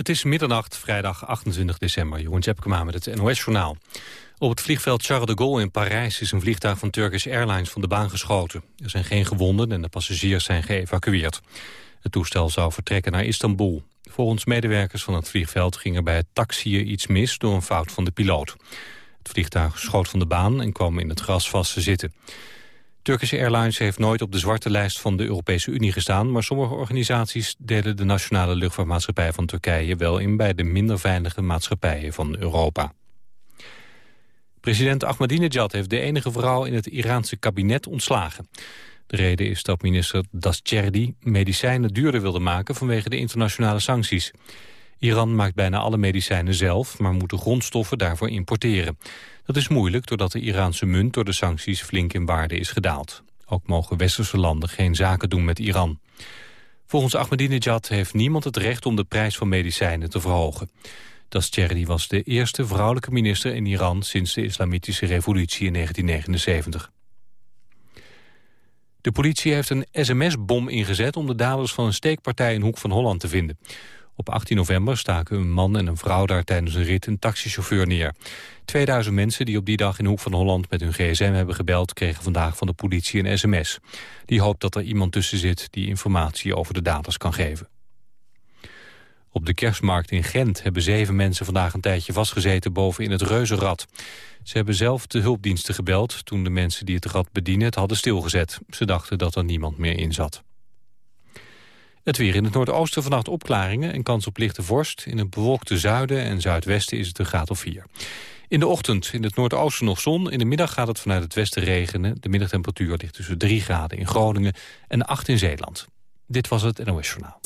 Het is middernacht, vrijdag 28 december. Jeroen Tjepkema met het NOS-journaal. Op het vliegveld Charles de Gaulle in Parijs is een vliegtuig van Turkish Airlines van de baan geschoten. Er zijn geen gewonden en de passagiers zijn geëvacueerd. Het toestel zou vertrekken naar Istanbul. Volgens medewerkers van het vliegveld ging er bij het taxiën iets mis door een fout van de piloot. Het vliegtuig schoot van de baan en kwam in het gras vast te zitten. Turkish Airlines heeft nooit op de zwarte lijst van de Europese Unie gestaan... maar sommige organisaties delen de nationale luchtvaartmaatschappij van Turkije wel in... bij de minder veilige maatschappijen van Europa. President Ahmadinejad heeft de enige vrouw in het Iraanse kabinet ontslagen. De reden is dat minister Dascherdi medicijnen duurder wilde maken vanwege de internationale sancties. Iran maakt bijna alle medicijnen zelf, maar moet de grondstoffen daarvoor importeren. Dat is moeilijk doordat de Iraanse munt door de sancties flink in waarde is gedaald. Ook mogen westerse landen geen zaken doen met Iran. Volgens Ahmadinejad heeft niemand het recht om de prijs van medicijnen te verhogen. Dascherdi was de eerste vrouwelijke minister in Iran sinds de islamitische revolutie in 1979. De politie heeft een sms-bom ingezet om de daders van een steekpartij in Hoek van Holland te vinden. Op 18 november staken een man en een vrouw daar tijdens een rit een taxichauffeur neer. 2000 mensen die op die dag in Hoek van Holland met hun gsm hebben gebeld... kregen vandaag van de politie een sms. Die hoopt dat er iemand tussen zit die informatie over de daders kan geven. Op de kerstmarkt in Gent hebben zeven mensen vandaag een tijdje vastgezeten boven in het reuzenrad. Ze hebben zelf de hulpdiensten gebeld toen de mensen die het rad bedienen het hadden stilgezet. Ze dachten dat er niemand meer in zat. Het weer in het noordoosten vannacht opklaringen en kans op lichte vorst. In het bewolkte zuiden en zuidwesten is het een graad of 4. In de ochtend in het noordoosten nog zon. In de middag gaat het vanuit het westen regenen. De middagtemperatuur ligt tussen 3 graden in Groningen en 8 in Zeeland. Dit was het NOS Journaal.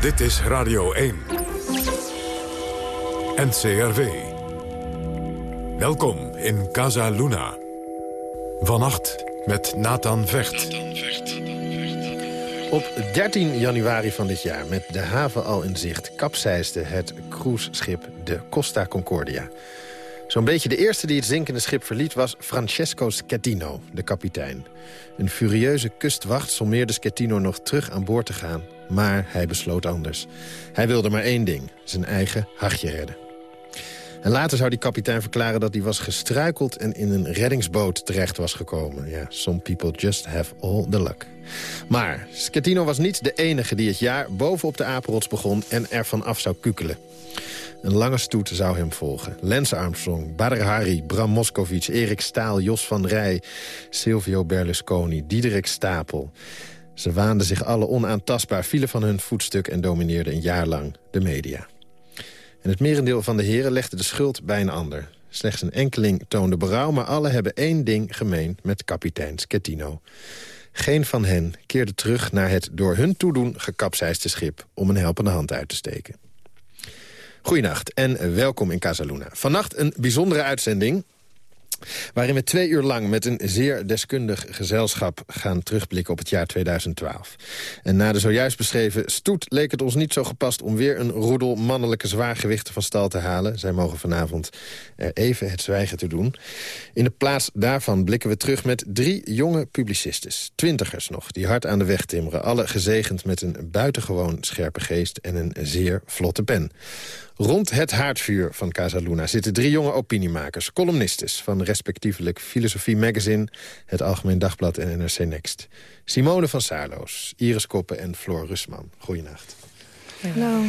Dit is Radio 1. NCRV. Welkom in Casa Luna. Vannacht met Nathan Vecht. Op 13 januari van dit jaar, met de haven al in zicht... kapseisde het cruiseschip de Costa Concordia. Zo'n beetje de eerste die het zinkende schip verliet was Francesco Schettino, de kapitein. Een furieuze kustwacht sommeerde Schettino nog terug aan boord te gaan. Maar hij besloot anders. Hij wilde maar één ding, zijn eigen hachje redden. En later zou die kapitein verklaren dat hij was gestruikeld... en in een reddingsboot terecht was gekomen. Ja, some people just have all the luck. Maar Schettino was niet de enige die het jaar bovenop de apenrots begon... en ervan af zou kukelen. Een lange stoet zou hem volgen. Lance Armstrong, Badr Hari, Bram Moskovic, Erik Staal, Jos van Rij... Silvio Berlusconi, Diederik Stapel. Ze waanden zich alle onaantastbaar, vielen van hun voetstuk... en domineerden een jaar lang de media. En het merendeel van de heren legde de schuld bij een ander. Slechts een enkeling toonde berouw, maar alle hebben één ding gemeen met kapitein Schettino. Geen van hen keerde terug naar het door hun toedoen gekapseiste schip... om een helpende hand uit te steken. Goedenacht en welkom in Casaluna. Vannacht een bijzondere uitzending waarin we twee uur lang met een zeer deskundig gezelschap gaan terugblikken op het jaar 2012. En na de zojuist beschreven stoet leek het ons niet zo gepast om weer een roedel mannelijke zwaargewichten van stal te halen. Zij mogen vanavond even het zwijgen te doen. In de plaats daarvan blikken we terug met drie jonge publicistes, twintigers nog, die hard aan de weg timmeren. Alle gezegend met een buitengewoon scherpe geest en een zeer vlotte pen. Rond het haardvuur van Casa Luna zitten drie jonge opiniemakers, columnistes van respectievelijk Filosofie Magazine, het Algemeen Dagblad en NRC Next. Simone van Saarloos, Iris Koppen en Floor Rusman. Goeienacht. Hallo.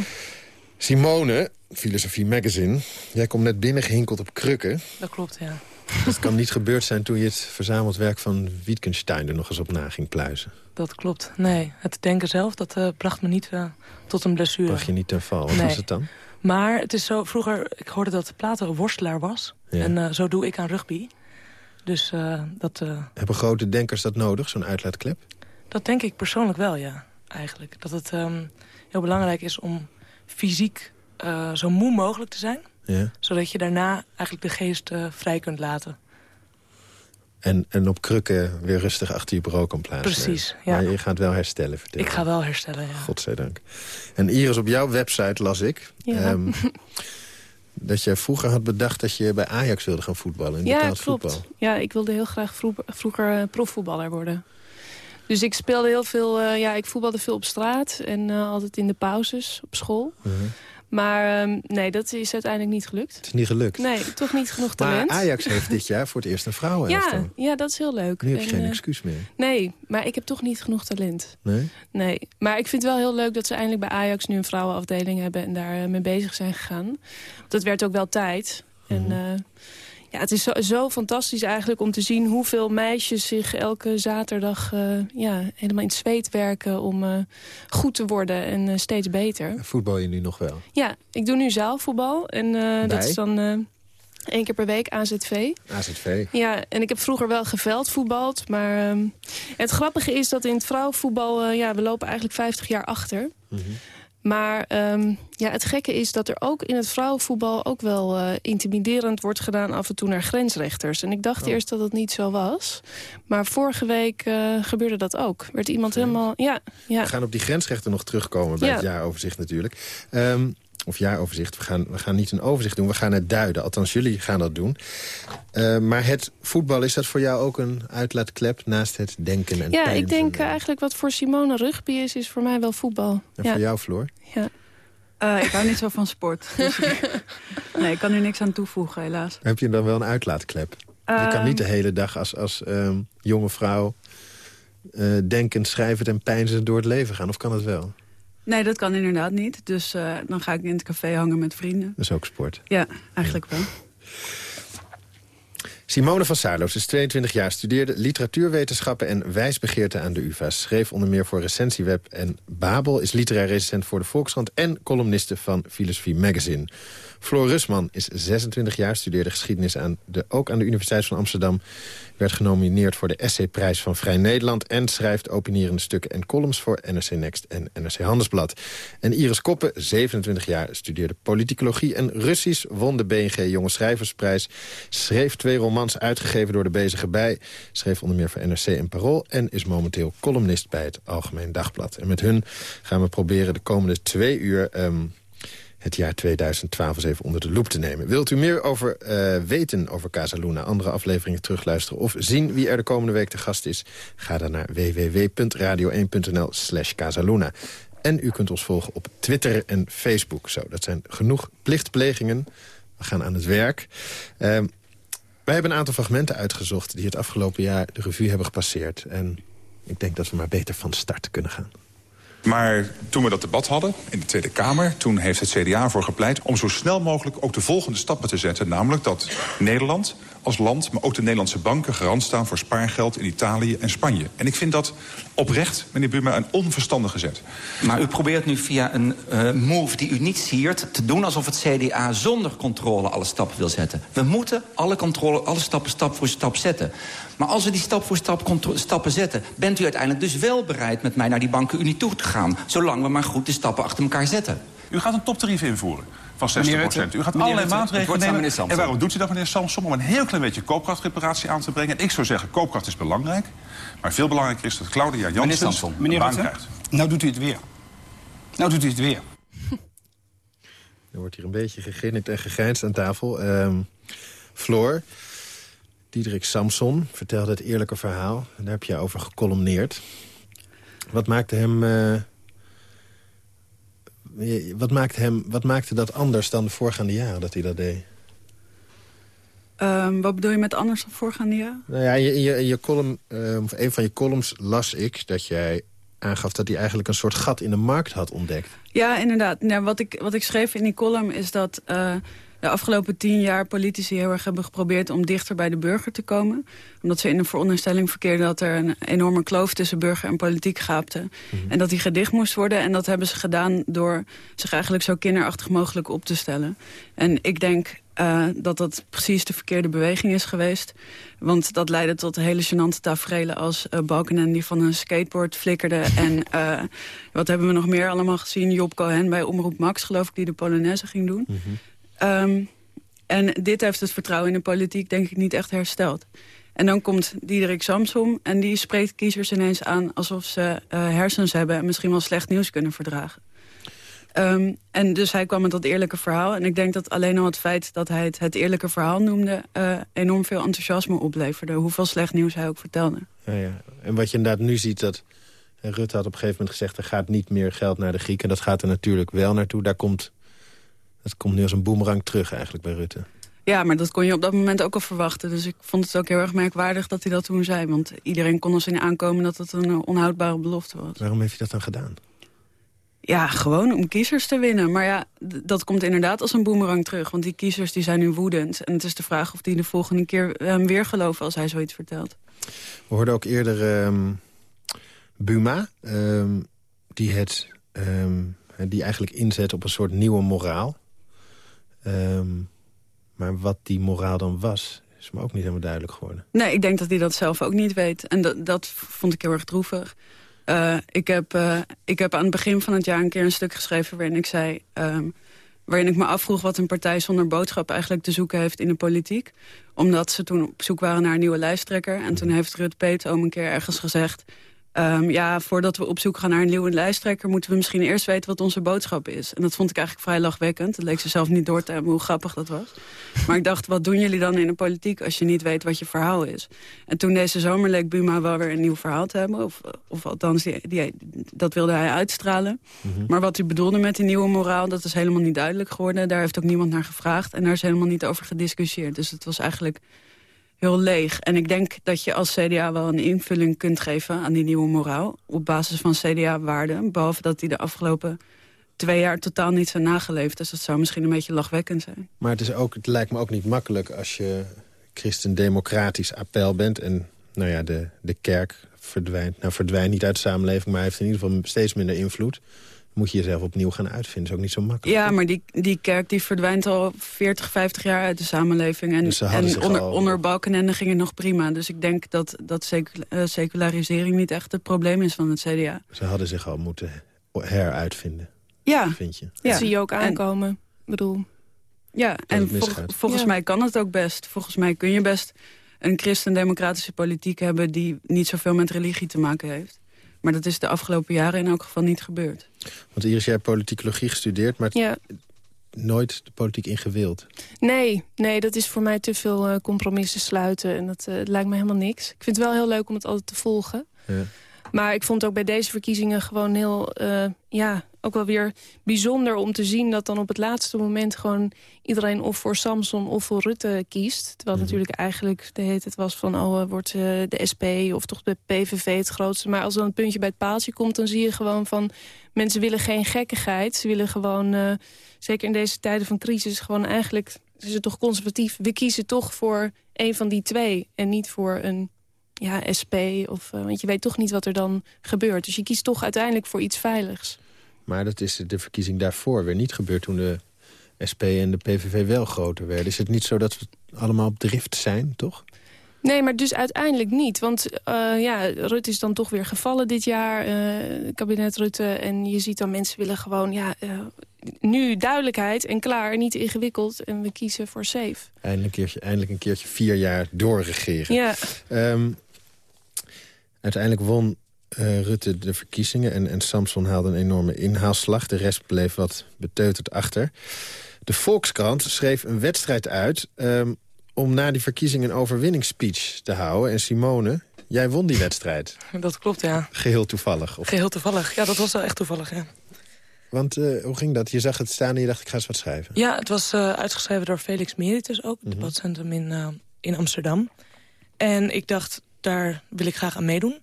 Simone, Filosofie Magazine, jij komt net binnen gehinkeld op krukken. Dat klopt, ja. Dat kan niet gebeurd zijn toen je het verzameld werk van Wittgenstein er nog eens op na ging pluizen. Dat klopt. Nee, het denken zelf, dat uh, bracht me niet uh, tot een blessure. Bracht je niet ten val? Wat nee. was het dan? Maar het is zo, vroeger, ik hoorde dat Plato worstelaar was. Ja. En uh, zo doe ik aan rugby. Dus uh, dat... Uh, Hebben grote denkers dat nodig, zo'n uitlaatklep? Dat denk ik persoonlijk wel, ja. Eigenlijk. Dat het um, heel belangrijk is om fysiek zo moe mogelijk te zijn. Ja. Zodat je daarna eigenlijk de geest vrij kunt laten. En, en op krukken weer rustig achter je bureau kan plaatsen. Precies, ja. Maar je gaat wel herstellen, vertel Ik ga wel herstellen, ja. Godzijdank. En Iris, op jouw website las ik... Ja. Um, dat jij vroeger had bedacht dat je bij Ajax wilde gaan voetballen. In ja, klopt. Voetbal. Ja, ik wilde heel graag vro vroeger uh, profvoetballer worden. Dus ik speelde heel veel, ja, ik voetbalde veel op straat en altijd in de pauzes op school. Mhm. Maar um, nee, dat is uiteindelijk niet gelukt. Het is niet gelukt? Nee, toch niet genoeg talent. Maar Ajax heeft dit jaar voor het eerst een vrouw. ja, ja, dat is heel leuk. Nu heb je geen uh, excuus meer. Nee, maar ik heb toch niet genoeg talent. Nee? Nee, maar ik vind het wel heel leuk dat ze eindelijk bij Ajax nu een vrouwenafdeling hebben... en daar uh, mee bezig zijn gegaan. Dat werd ook wel tijd. En... Mhm. Uh, ja, het is zo, zo, fantastisch eigenlijk om te zien hoeveel meisjes zich elke zaterdag uh, ja, helemaal in het zweet werken om uh, goed te worden en uh, steeds beter. Voetbal je nu nog wel? Ja, ik doe nu zaalvoetbal en dat is dan één keer per week AZV. AZV? Ja, en ik heb vroeger wel geveld voetbald, maar ehm, het grappige is dat in het vrouwenvoetbal, ja, we lopen eigenlijk 50 jaar achter. Mm maar um, ja, het gekke is dat er ook in het vrouwenvoetbal... ook wel uh, intimiderend wordt gedaan af en toe naar grensrechters. En ik dacht oh. eerst dat het niet zo was. Maar vorige week uh, gebeurde dat ook. Werd iemand helemaal... Ja, ja. We gaan op die grensrechten nog terugkomen bij ja. het jaaroverzicht natuurlijk. Um, of jaaroverzicht. We gaan, we gaan niet een overzicht doen, we gaan het duiden. Althans, jullie gaan dat doen. Uh, maar het voetbal, is dat voor jou ook een uitlaatklep naast het denken en Ja, ik denk eigenlijk wat voor Simone rugby is, is voor mij wel voetbal. En ja. voor jou, Floor? Ja. Uh, ik hou niet zo van sport. Dus nee, ik kan er niks aan toevoegen, helaas. Heb je dan wel een uitlaatklep? Uh, je kan niet de hele dag als, als um, jonge vrouw... Uh, denkend, schrijvend en pijnzend door het leven gaan. Of kan het wel? Nee, dat kan inderdaad niet. Dus uh, dan ga ik in het café hangen met vrienden. Dat is ook sport. Ja, eigenlijk wel. Simone van Saarloos is 22 jaar, studeerde literatuurwetenschappen en wijsbegeerte aan de UvA. Schreef onder meer voor Recensieweb en Babel, is literair recensent voor de Volkskrant en columniste van Filosofie Magazine. Floor Rusman is 26 jaar, studeerde geschiedenis aan de, ook aan de Universiteit van Amsterdam. Werd genomineerd voor de Essayprijs van Vrij Nederland... en schrijft opinierende stukken en columns voor NRC Next en NRC Handelsblad. En Iris Koppen, 27 jaar, studeerde politicologie en Russisch... won de BNG Jonge Schrijversprijs, schreef twee romans uitgegeven door de Bezige Bij... schreef onder meer voor NRC en Parool... en is momenteel columnist bij het Algemeen Dagblad. En met hun gaan we proberen de komende twee uur... Um, het jaar 2012 eens even onder de loep te nemen. Wilt u meer over uh, weten over Casaluna, andere afleveringen terugluisteren... of zien wie er de komende week te gast is? Ga dan naar www.radio1.nl slash Casaluna. En u kunt ons volgen op Twitter en Facebook. Zo, dat zijn genoeg plichtplegingen. We gaan aan het werk. Uh, wij hebben een aantal fragmenten uitgezocht... die het afgelopen jaar de revue hebben gepasseerd. En ik denk dat we maar beter van start kunnen gaan. Maar toen we dat debat hadden in de Tweede Kamer... toen heeft het CDA voor gepleit om zo snel mogelijk ook de volgende stappen te zetten. Namelijk dat Nederland als land, maar ook de Nederlandse banken... garant staan voor spaargeld in Italië en Spanje. En ik vind dat oprecht, meneer Buma, een onverstandige zet. Maar u probeert nu via een uh, move die u niet siert... te doen alsof het CDA zonder controle alle stappen wil zetten. We moeten alle, controle, alle stappen stap voor stap zetten. Maar als we die stap voor stap stappen zetten... bent u uiteindelijk dus wel bereid met mij naar die bankenunie toe te gaan... zolang we maar goed de stappen achter elkaar zetten. U gaat een toptarief invoeren van 60 procent. U gaat meneer allerlei maatregelen nemen. En waarom doet u dat, meneer Samson? Om een heel klein beetje koopkrachtreparatie aan te brengen. En ik zou zeggen, koopkracht is belangrijk. Maar veel belangrijker is dat Claudia Janssen een baan krijgt. Nou doet u het weer. Nou doet u het weer. Er wordt hier een beetje gegrinnikt en gegrijnst aan tafel. Um, Floor, Diederik Samson vertelde het eerlijke verhaal. En daar heb je over gecolumneerd. Wat maakte hem... Uh, wat, maakte hem, wat maakte dat anders dan de voorgaande jaren dat hij dat deed? Um, wat bedoel je met anders dan voorgaande jaren? Nou ja, in je, in je column, uh, of een van je columns las ik dat jij aangaf dat hij eigenlijk een soort gat in de markt had ontdekt. Ja, inderdaad. Ja, wat, ik, wat ik schreef in die column is dat... Uh, de afgelopen tien jaar politici heel erg hebben geprobeerd om dichter bij de burger te komen. Omdat ze in de veronderstelling verkeerden dat er een enorme kloof tussen burger en politiek gaapte. Mhm. En dat die gedicht moest worden. En dat hebben ze gedaan door zich eigenlijk zo kinderachtig mogelijk op te stellen. En ik denk uh, dat dat precies de verkeerde beweging is geweest. Want dat leidde tot hele gênante tafereelen als uh, Balkenende die van een skateboard flikkerde. en uh, wat hebben we nog meer allemaal gezien? Job Cohen bij Omroep Max, geloof ik, die de Polonaise ging doen. Mm -hmm. Um, en dit heeft het vertrouwen in de politiek denk ik niet echt hersteld. En dan komt Diederik Samsom en die spreekt kiezers ineens aan... alsof ze uh, hersens hebben en misschien wel slecht nieuws kunnen verdragen. Ehm, en dus hij kwam met dat eerlijke verhaal. En ik denk dat alleen al het feit dat hij het, het eerlijke verhaal noemde... Uh, enorm veel enthousiasme opleverde. Hoeveel slecht nieuws hij ook vertelde. Ja. En wat je inderdaad nu ziet, dat Rutte had op een gegeven moment gezegd... er gaat niet meer geld naar de Grieken. En dat gaat er natuurlijk wel naartoe. Daar komt, dat komt nu als een boemerang terug eigenlijk bij Rutte. Ja, maar dat kon je op dat moment ook al verwachten. Dus ik vond het ook heel erg merkwaardig dat hij dat toen zei. Want iedereen kon er in aankomen dat het een onhoudbare belofte was. Waarom heeft hij dat dan gedaan? Ja, gewoon om kiezers te winnen. Maar ja, dat komt inderdaad als een boemerang terug. Want die kiezers die zijn nu woedend. En het is de vraag of die de volgende keer hem weer geloven als hij zoiets vertelt. We hoorden ook eerder um, Buma, um, die, het, um, die eigenlijk inzet op een soort nieuwe moraal. Maar wat die moraal dan was, is me ook niet helemaal duidelijk geworden. Nee, ik denk dat hij dat zelf ook niet weet. En dat, dat vond ik heel erg droevig. Uh, ik, heb, uh, ik heb aan het begin van het jaar een keer een stuk geschreven... waarin ik zei... Um, waarin ik me afvroeg wat een partij zonder boodschap eigenlijk te zoeken heeft in de politiek. Omdat ze toen op zoek waren naar een nieuwe lijsttrekker. En toen heeft Rut Peet om een keer ergens gezegd... Um, ja, voordat we op zoek gaan naar een nieuwe lijsttrekker... moeten we misschien eerst weten wat onze boodschap is. En dat vond ik eigenlijk vrij lachwekkend. Het leek ze zelf niet door te hebben hoe grappig dat was. Maar ik dacht, wat doen jullie dan in de politiek... als je niet weet wat je verhaal is? En toen deze zomer leek Buma wel weer een nieuw verhaal te hebben. Of, of althans, die, die, dat wilde hij uitstralen. Mhm. Maar wat hij bedoelde met die nieuwe moraal... dat is helemaal niet duidelijk geworden. Daar heeft ook niemand naar gevraagd. En daar is helemaal niet over gediscussieerd. Dus het was eigenlijk heel leeg. En ik denk dat je als CDA wel een invulling kunt geven aan die nieuwe moraal. Op basis van CDA-waarden. Behalve dat die de afgelopen twee jaar totaal niet zijn nageleefd. Dus dat zou misschien een beetje lachwekkend zijn. Maar het, is ook, het lijkt me ook niet makkelijk als je christendemocratisch appel bent... en nou ja, de, de kerk verdwijnt, nou verdwijnt niet uit de samenleving... maar heeft in ieder geval steeds minder invloed moet je jezelf opnieuw gaan uitvinden. Dat is ook niet zo makkelijk. Ja, maar die, die kerk die verdwijnt al 40, 50 jaar uit de samenleving. En, dus en onder, al... onder Balkenende ging het nog prima. Dus ik denk dat, dat eh, secularisering niet echt het probleem is van het CDA. Ze hadden zich al moeten heruitvinden. Ja. Vind je? Ja. Dat zie je ook aankomen. Ik bedoel... Ja, en volgens mij kan het ook best. Volgens mij kun je best een christendemocratische politiek hebben... die niet zoveel met religie te maken heeft. Maar dat is de afgelopen jaren in elk geval niet gebeurd. Want Iris, jij hebt politicologie gestudeerd, maar ja. nooit de politiek ingewild. Nee, nee, dat is voor mij te veel uh, compromissen sluiten. En dat uh, lijkt me helemaal niks. Ik vind het wel heel leuk om het altijd te volgen. Ja. Maar ik vond ook bij deze verkiezingen gewoon heel... Uh, ja, ook wel weer bijzonder om te zien dat dan op het laatste moment... gewoon iedereen of voor Samson of voor Rutte kiest. Terwijl mhm. natuurlijk eigenlijk de heet het was van... oh, wordt uh, de SP of toch de PVV het grootste. Maar als dan een puntje bij het paaltje komt... dan zie je gewoon van mensen willen geen gekkigheid. Ze willen gewoon, uh, zeker in deze tijden van crisis... gewoon eigenlijk, ze zijn toch conservatief. We kiezen toch voor een van die twee en niet voor een ja, SP. Of, uh, want je weet toch niet wat er dan gebeurt. Dus je kiest toch uiteindelijk voor iets veiligs. Maar dat is de verkiezing daarvoor weer niet gebeurd... toen de SP en de PVV wel groter werden. Is het niet zo dat we allemaal op drift zijn, toch? Nee, maar dus uiteindelijk niet. Want uh, ja, Rutte is dan toch weer gevallen dit jaar, uh, kabinet Rutte. En je ziet dan mensen willen gewoon, ja, uh, nu duidelijkheid en klaar, niet ingewikkeld. En we kiezen voor safe. Eindelijk een keertje, eindelijk een keertje vier jaar doorregeren. Ja. Um, uiteindelijk won uh, Rutte de verkiezingen en, en Samson haalde een enorme inhaalslag. De rest bleef wat beteuterd achter. De Volkskrant schreef een wedstrijd uit... Um, om na die verkiezingen een overwinningsspeech te houden. En Simone, jij won die wedstrijd. Dat klopt, ja. Geheel toevallig. Of... Geheel toevallig, ja, dat was wel echt toevallig, ja. Want uh, hoe ging dat? Je zag het staan en je dacht, ik ga eens wat schrijven. Ja, het was uh, uitgeschreven door Felix Meritus ook. Het mm -hmm. debatcentrum in, in Amsterdam. En ik dacht, daar wil ik graag aan meedoen.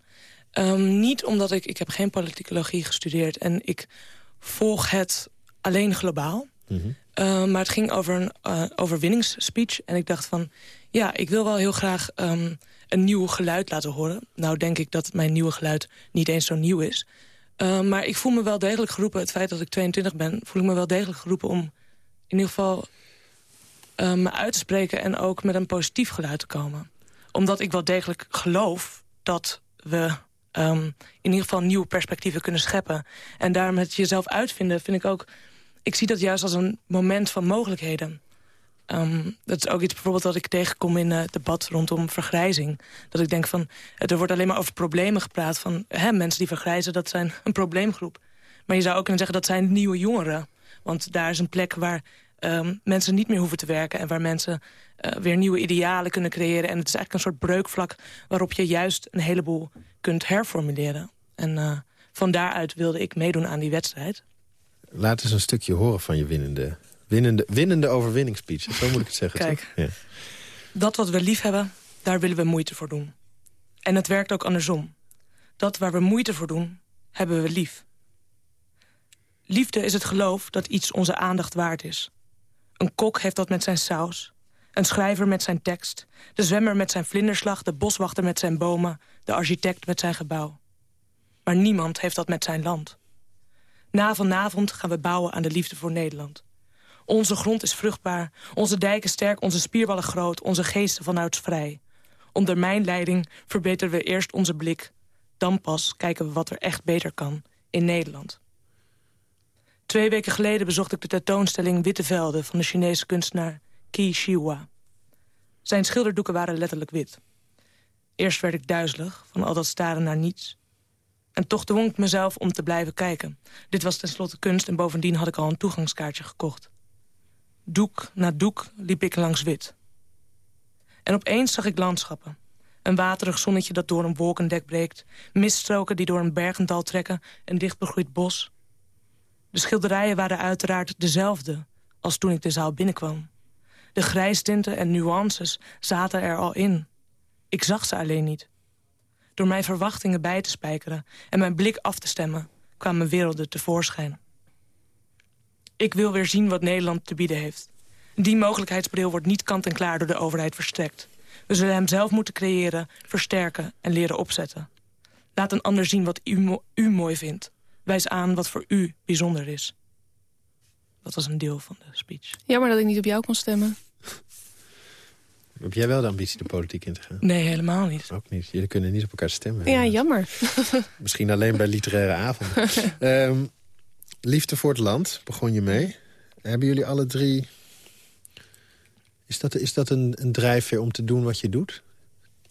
Um, niet omdat ik... Ik heb geen politicologie gestudeerd. En ik volg het alleen globaal. Mm -hmm. uh, maar het ging over een uh, overwinningsspeech. En ik dacht van... Ja, ik wil wel heel graag um, een nieuw geluid laten horen. Nou denk ik dat mijn nieuwe geluid niet eens zo nieuw is. Uh, maar ik voel me wel degelijk geroepen... Het feit dat ik 22 ben, voel ik me wel degelijk geroepen... om in ieder geval me uit te spreken... en ook met een positief geluid te komen. Omdat ik wel degelijk geloof dat we um, in ieder geval nieuwe perspectieven kunnen scheppen. En daarom het jezelf uitvinden vind ik ook... Ik zie dat juist als een moment van mogelijkheden. Um, dat is ook iets bijvoorbeeld dat ik tegenkom in het debat rondom vergrijzing. Dat ik denk van, er wordt alleen maar over problemen gepraat. Van hè, mensen die vergrijzen, dat zijn een probleemgroep. Maar je zou ook kunnen zeggen dat zijn nieuwe jongeren. Want daar is een plek waar um, mensen niet meer hoeven te werken... en waar mensen uh, weer nieuwe idealen kunnen creëren. En het is eigenlijk een soort breukvlak waarop je juist een heleboel kunt herformuleren. En uh, van daaruit wilde ik meedoen aan die wedstrijd. Laat eens een stukje horen van je winnende, winnende, winnende overwinningsspeech. Zo moet ik het zeggen, Kijk, ja. dat wat we lief hebben, daar willen we moeite voor doen. En het werkt ook andersom. Dat waar we moeite voor doen, hebben we lief. Liefde is het geloof dat iets onze aandacht waard is. Een kok heeft dat met zijn saus. Een schrijver met zijn tekst. De zwemmer met zijn vlinderslag. De boswachter met zijn bomen. De architect met zijn gebouw. Maar niemand heeft dat met zijn land. Na vanavond gaan we bouwen aan de liefde voor Nederland. Onze grond is vruchtbaar, onze dijken sterk, onze spierballen groot... onze geesten vanuit vrij. Onder mijn leiding verbeteren we eerst onze blik. Dan pas kijken we wat er echt beter kan in Nederland. Twee weken geleden bezocht ik de tentoonstelling Witte Velden... van de Chinese kunstenaar Qi Shihua. Zijn schilderdoeken waren letterlijk wit. Eerst werd ik duizelig van al dat staren naar niets. En toch dwong ik mezelf om te blijven kijken. Dit was tenslotte kunst en bovendien had ik al een toegangskaartje gekocht. Doek na doek liep ik langs wit. En opeens zag ik landschappen. Een waterig zonnetje dat door een wolkendek breekt. Miststroken die door een bergendal trekken. Een dichtbegroeid bos. De schilderijen waren uiteraard dezelfde als toen ik de zaal binnenkwam. De grijstinten en nuances zaten er al in. Ik zag ze alleen niet. Door mijn verwachtingen bij te spijkeren en mijn blik af te stemmen... kwamen werelden tevoorschijn. Ik wil weer zien wat Nederland te bieden heeft. Die mogelijkheidsbril wordt niet kant-en-klaar door de overheid verstrekt. We zullen hem zelf moeten creëren, versterken en leren opzetten. Laat een ander zien wat u, u mooi vindt. Wijs aan wat voor u bijzonder is. Dat was een deel van de speech. Jammer dat ik niet op jou kon stemmen. Heb jij wel de ambitie de politiek in te gaan? Nee, helemaal niet. Ook niet. Jullie kunnen niet op elkaar stemmen. Ja, jammer. Misschien alleen bij literaire avonden. um, liefde voor het land, begon je mee. Hebben jullie alle drie... Is dat, is dat een, een drijfveer om te doen wat je doet?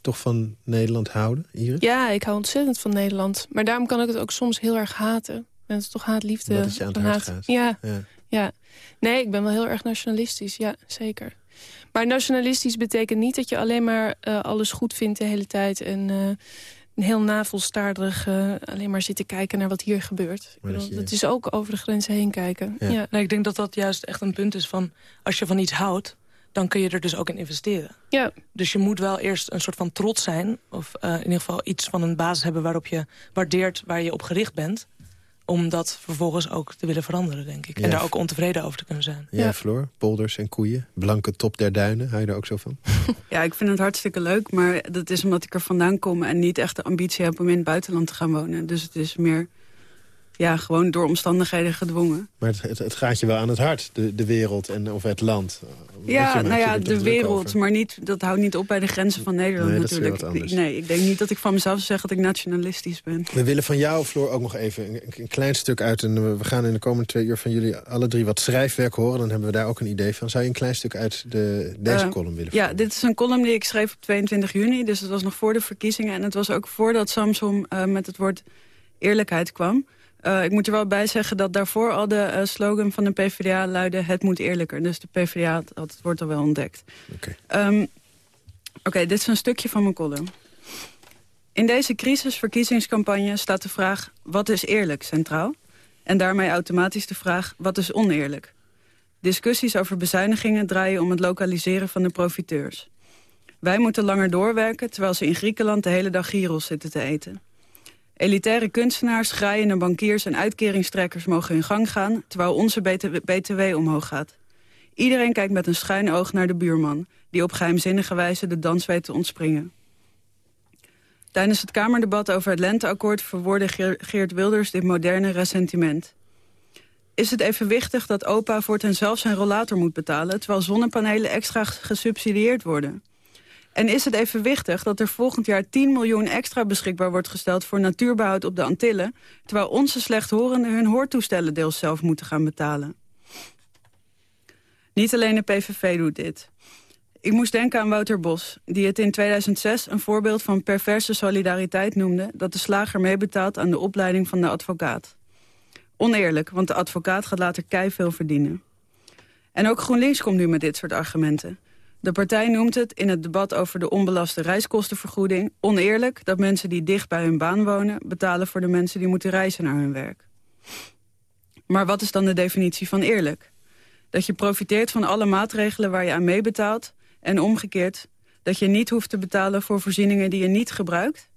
Toch van Nederland houden, Iris? Ja, ik hou ontzettend van Nederland. Maar daarom kan ik het ook soms heel erg haten. En het is toch haatliefde. Dat het je aan het hart gaat. Ja, ja, ja. Nee, ik ben wel heel erg nationalistisch. Ja, zeker. Maar nationalistisch betekent niet dat je alleen maar uh, alles goed vindt de hele tijd... en uh, heel navelstaardig uh, alleen maar zitten kijken naar wat hier gebeurt. Dat, je... dat, is ook over de grenzen heen kijken. Ja. ja. Nee, ik denk dat dat juist echt een punt is van... als je van iets houdt, dan kun je er dus ook in investeren. Ja. Dus je moet wel eerst een soort van trots zijn... of in ieder geval iets van een basis hebben waarop je waardeert... waar je op gericht bent om dat vervolgens ook te willen veranderen, denk ik. En daar ook ontevreden over te kunnen zijn. Ja, Floor, polders en koeien, blanke top der duinen, hou je er ook zo van? Ja, ik vind het hartstikke leuk, maar dat is omdat ik er vandaan kom... en niet echt de ambitie heb om in het buitenland te gaan wonen. Dus het is meer ja, gewoon door omstandigheden gedwongen. Maar het, het, het, gaat je wel aan het hart, de, de wereld en of het land. Ja, nou ja, de wereld, maar niet, dat houdt niet op bij de grenzen van Nederland nee, natuurlijk. Nee, ik denk niet dat ik van mezelf zeggen dat ik nationalistisch ben. We willen van jou, Floor, ook nog even een, een klein stuk uit. En we gaan in de komende twee uur van jullie alle drie wat schrijfwerk horen. Dan hebben we daar ook een idee van. Zou je een klein stuk uit de, deze uh, column willen Ja, dit is een column die ik schreef op 22 juni. Dus het was nog voor de verkiezingen. En het was ook voordat Samsung uh, met het woord eerlijkheid kwam. Uh, ik moet er wel bij zeggen dat daarvoor al de uh, slogan van de PvdA luidde... het moet eerlijker. Dus de PvdA had, het wordt al wel ontdekt. Oké, okay. um, okay, dit is een stukje van mijn column. In deze crisisverkiezingscampagne staat de vraag... wat is eerlijk centraal? En daarmee automatisch de vraag, wat is oneerlijk? Discussies over bezuinigingen draaien om het lokaliseren van de profiteurs. Wij moeten langer doorwerken... terwijl ze in Griekenland de hele dag gyros zitten te eten. Elitaire kunstenaars, graaiende bankiers en uitkeringstrekkers mogen hun gang gaan... terwijl onze BTW omhoog gaat. Iedereen kijkt met een schuin oog naar de buurman... die op geheimzinnige wijze de dans weet te ontspringen. Tijdens het Kamerdebat over het Lenteakkoord... verwoordde Geert Wilders dit moderne ressentiment. Is het evenwichtig dat opa voortaan zelf zijn rollator moet betalen... terwijl zonnepanelen extra gesubsidieerd worden... En is het evenwichtig dat er volgend jaar 10 miljoen extra beschikbaar wordt gesteld voor natuurbehoud op de Antillen, terwijl onze slechthorenden hun hoortoestellen deels zelf moeten gaan betalen? Niet alleen de PVV doet dit. Ik moest denken aan Wouter Bos, die het in 2006 een voorbeeld van perverse solidariteit noemde... dat de slager meebetaalt aan de opleiding van de advocaat. Oneerlijk, want de advocaat gaat later veel verdienen. En ook GroenLinks komt nu met dit soort argumenten. De partij noemt het in het debat over de onbelaste reiskostenvergoeding... oneerlijk dat mensen die dicht bij hun baan wonen... betalen voor de mensen die moeten reizen naar hun werk. Maar wat is dan de definitie van eerlijk? Dat je profiteert van alle maatregelen waar je aan meebetaalt... en omgekeerd dat je niet hoeft te betalen voor voorzieningen die je niet gebruikt?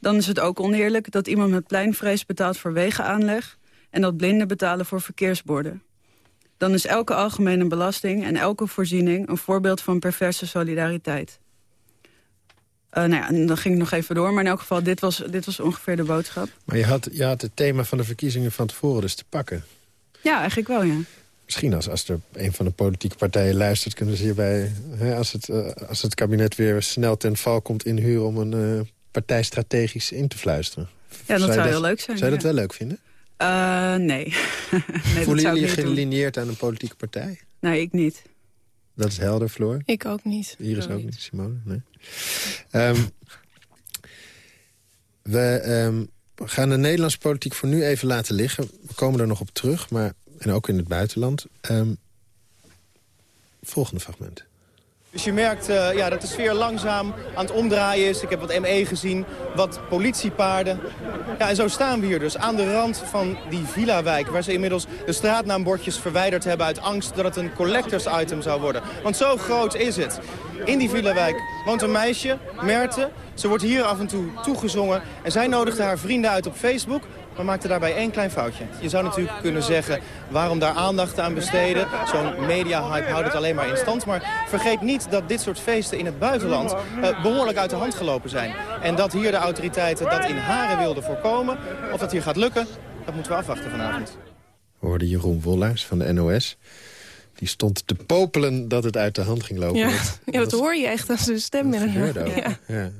Dan is het ook oneerlijk dat iemand met pleinvrees betaalt voor wegenaanleg... en dat blinden betalen voor verkeersborden dan is elke algemene belasting en elke voorziening... een voorbeeld van perverse solidariteit. Uh, nou ja, en dan ging ik nog even door. Maar in elk geval, dit was, dit was ongeveer de boodschap. Maar je had, je had het thema van de verkiezingen van tevoren dus te pakken. Ja, eigenlijk wel, ja. Misschien als, als er een van de politieke partijen luistert... kunnen ze hierbij, hè, als, het, uh, als het kabinet weer snel ten val komt inhuren... om een uh, partij strategisch in te fluisteren. Ja, dat zou, heel leuk zijn. Zou je dat wel leuk vinden? Uh, nee. nee Voelen jullie je gelineerd aan een politieke partij? Nee, ik niet. Dat is helder, Floor? Ik ook niet. Iris ook, ook niet, Simone? Nee. Um, we um, gaan de Nederlandse politiek voor nu even laten liggen. We komen er nog op terug, maar, en ook in het buitenland. Um, volgende fragment. Dus je merkt uh, ja, dat de sfeer langzaam aan het omdraaien is. Ik heb wat ME gezien, wat politiepaarden. Ja, en zo staan we hier dus aan de rand van die villa-wijk... waar ze inmiddels de straatnaambordjes verwijderd hebben... uit angst dat het een collectors item zou worden. Want zo groot is het. In die villa-wijk woont een meisje, Merte. Ze wordt hier af en toe toegezongen. En zij nodigde haar vrienden uit op Facebook maar maakte daarbij één klein foutje. Je zou natuurlijk kunnen zeggen, waarom daar aandacht aan besteden? Zo'n media-hype houdt het alleen maar in stand. Maar vergeet niet dat dit soort feesten in het buitenland uh, behoorlijk uit de hand gelopen zijn. En dat hier de autoriteiten dat in haren wilden voorkomen. Of dat hier gaat lukken, dat moeten we afwachten vanavond. We hoorden Jeroen Wollers van de NOS. Die stond te popelen dat het uit de hand ging lopen. Ja, ja dat hoor je echt als de stem. Ja. Ja.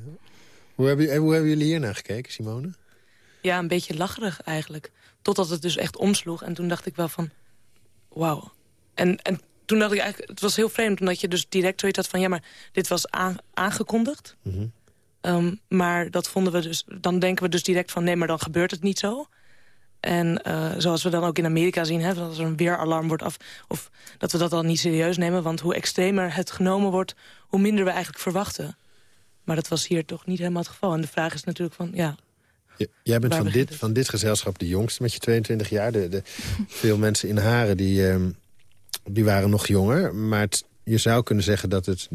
Hoe, hebben, hoe hebben jullie hier naar gekeken, Simone? Ja, een beetje lacherig eigenlijk. Totdat het dus echt omsloeg. En toen dacht ik wel van, wauw. En, en toen dacht ik eigenlijk, het was heel vreemd... omdat je dus direct zoiets had van... ja, maar dit was aangekondigd. Mhm. Ehm, maar dat vonden we dus... dan denken we dus direct van... nee, maar dan gebeurt het niet zo. En uh, zoals we dan ook in Amerika zien... Hè, dat er een weeralarm wordt af... of dat we dat dan niet serieus nemen... want hoe extremer het genomen wordt... hoe minder we eigenlijk verwachten. Maar dat was hier toch niet helemaal het geval. En de vraag is natuurlijk van... ja, jij bent van dit, van dit gezelschap de jongste met je 22 jaar. De, de veel mensen in Haren die, uh, die waren nog jonger. Maar je zou kunnen zeggen dat het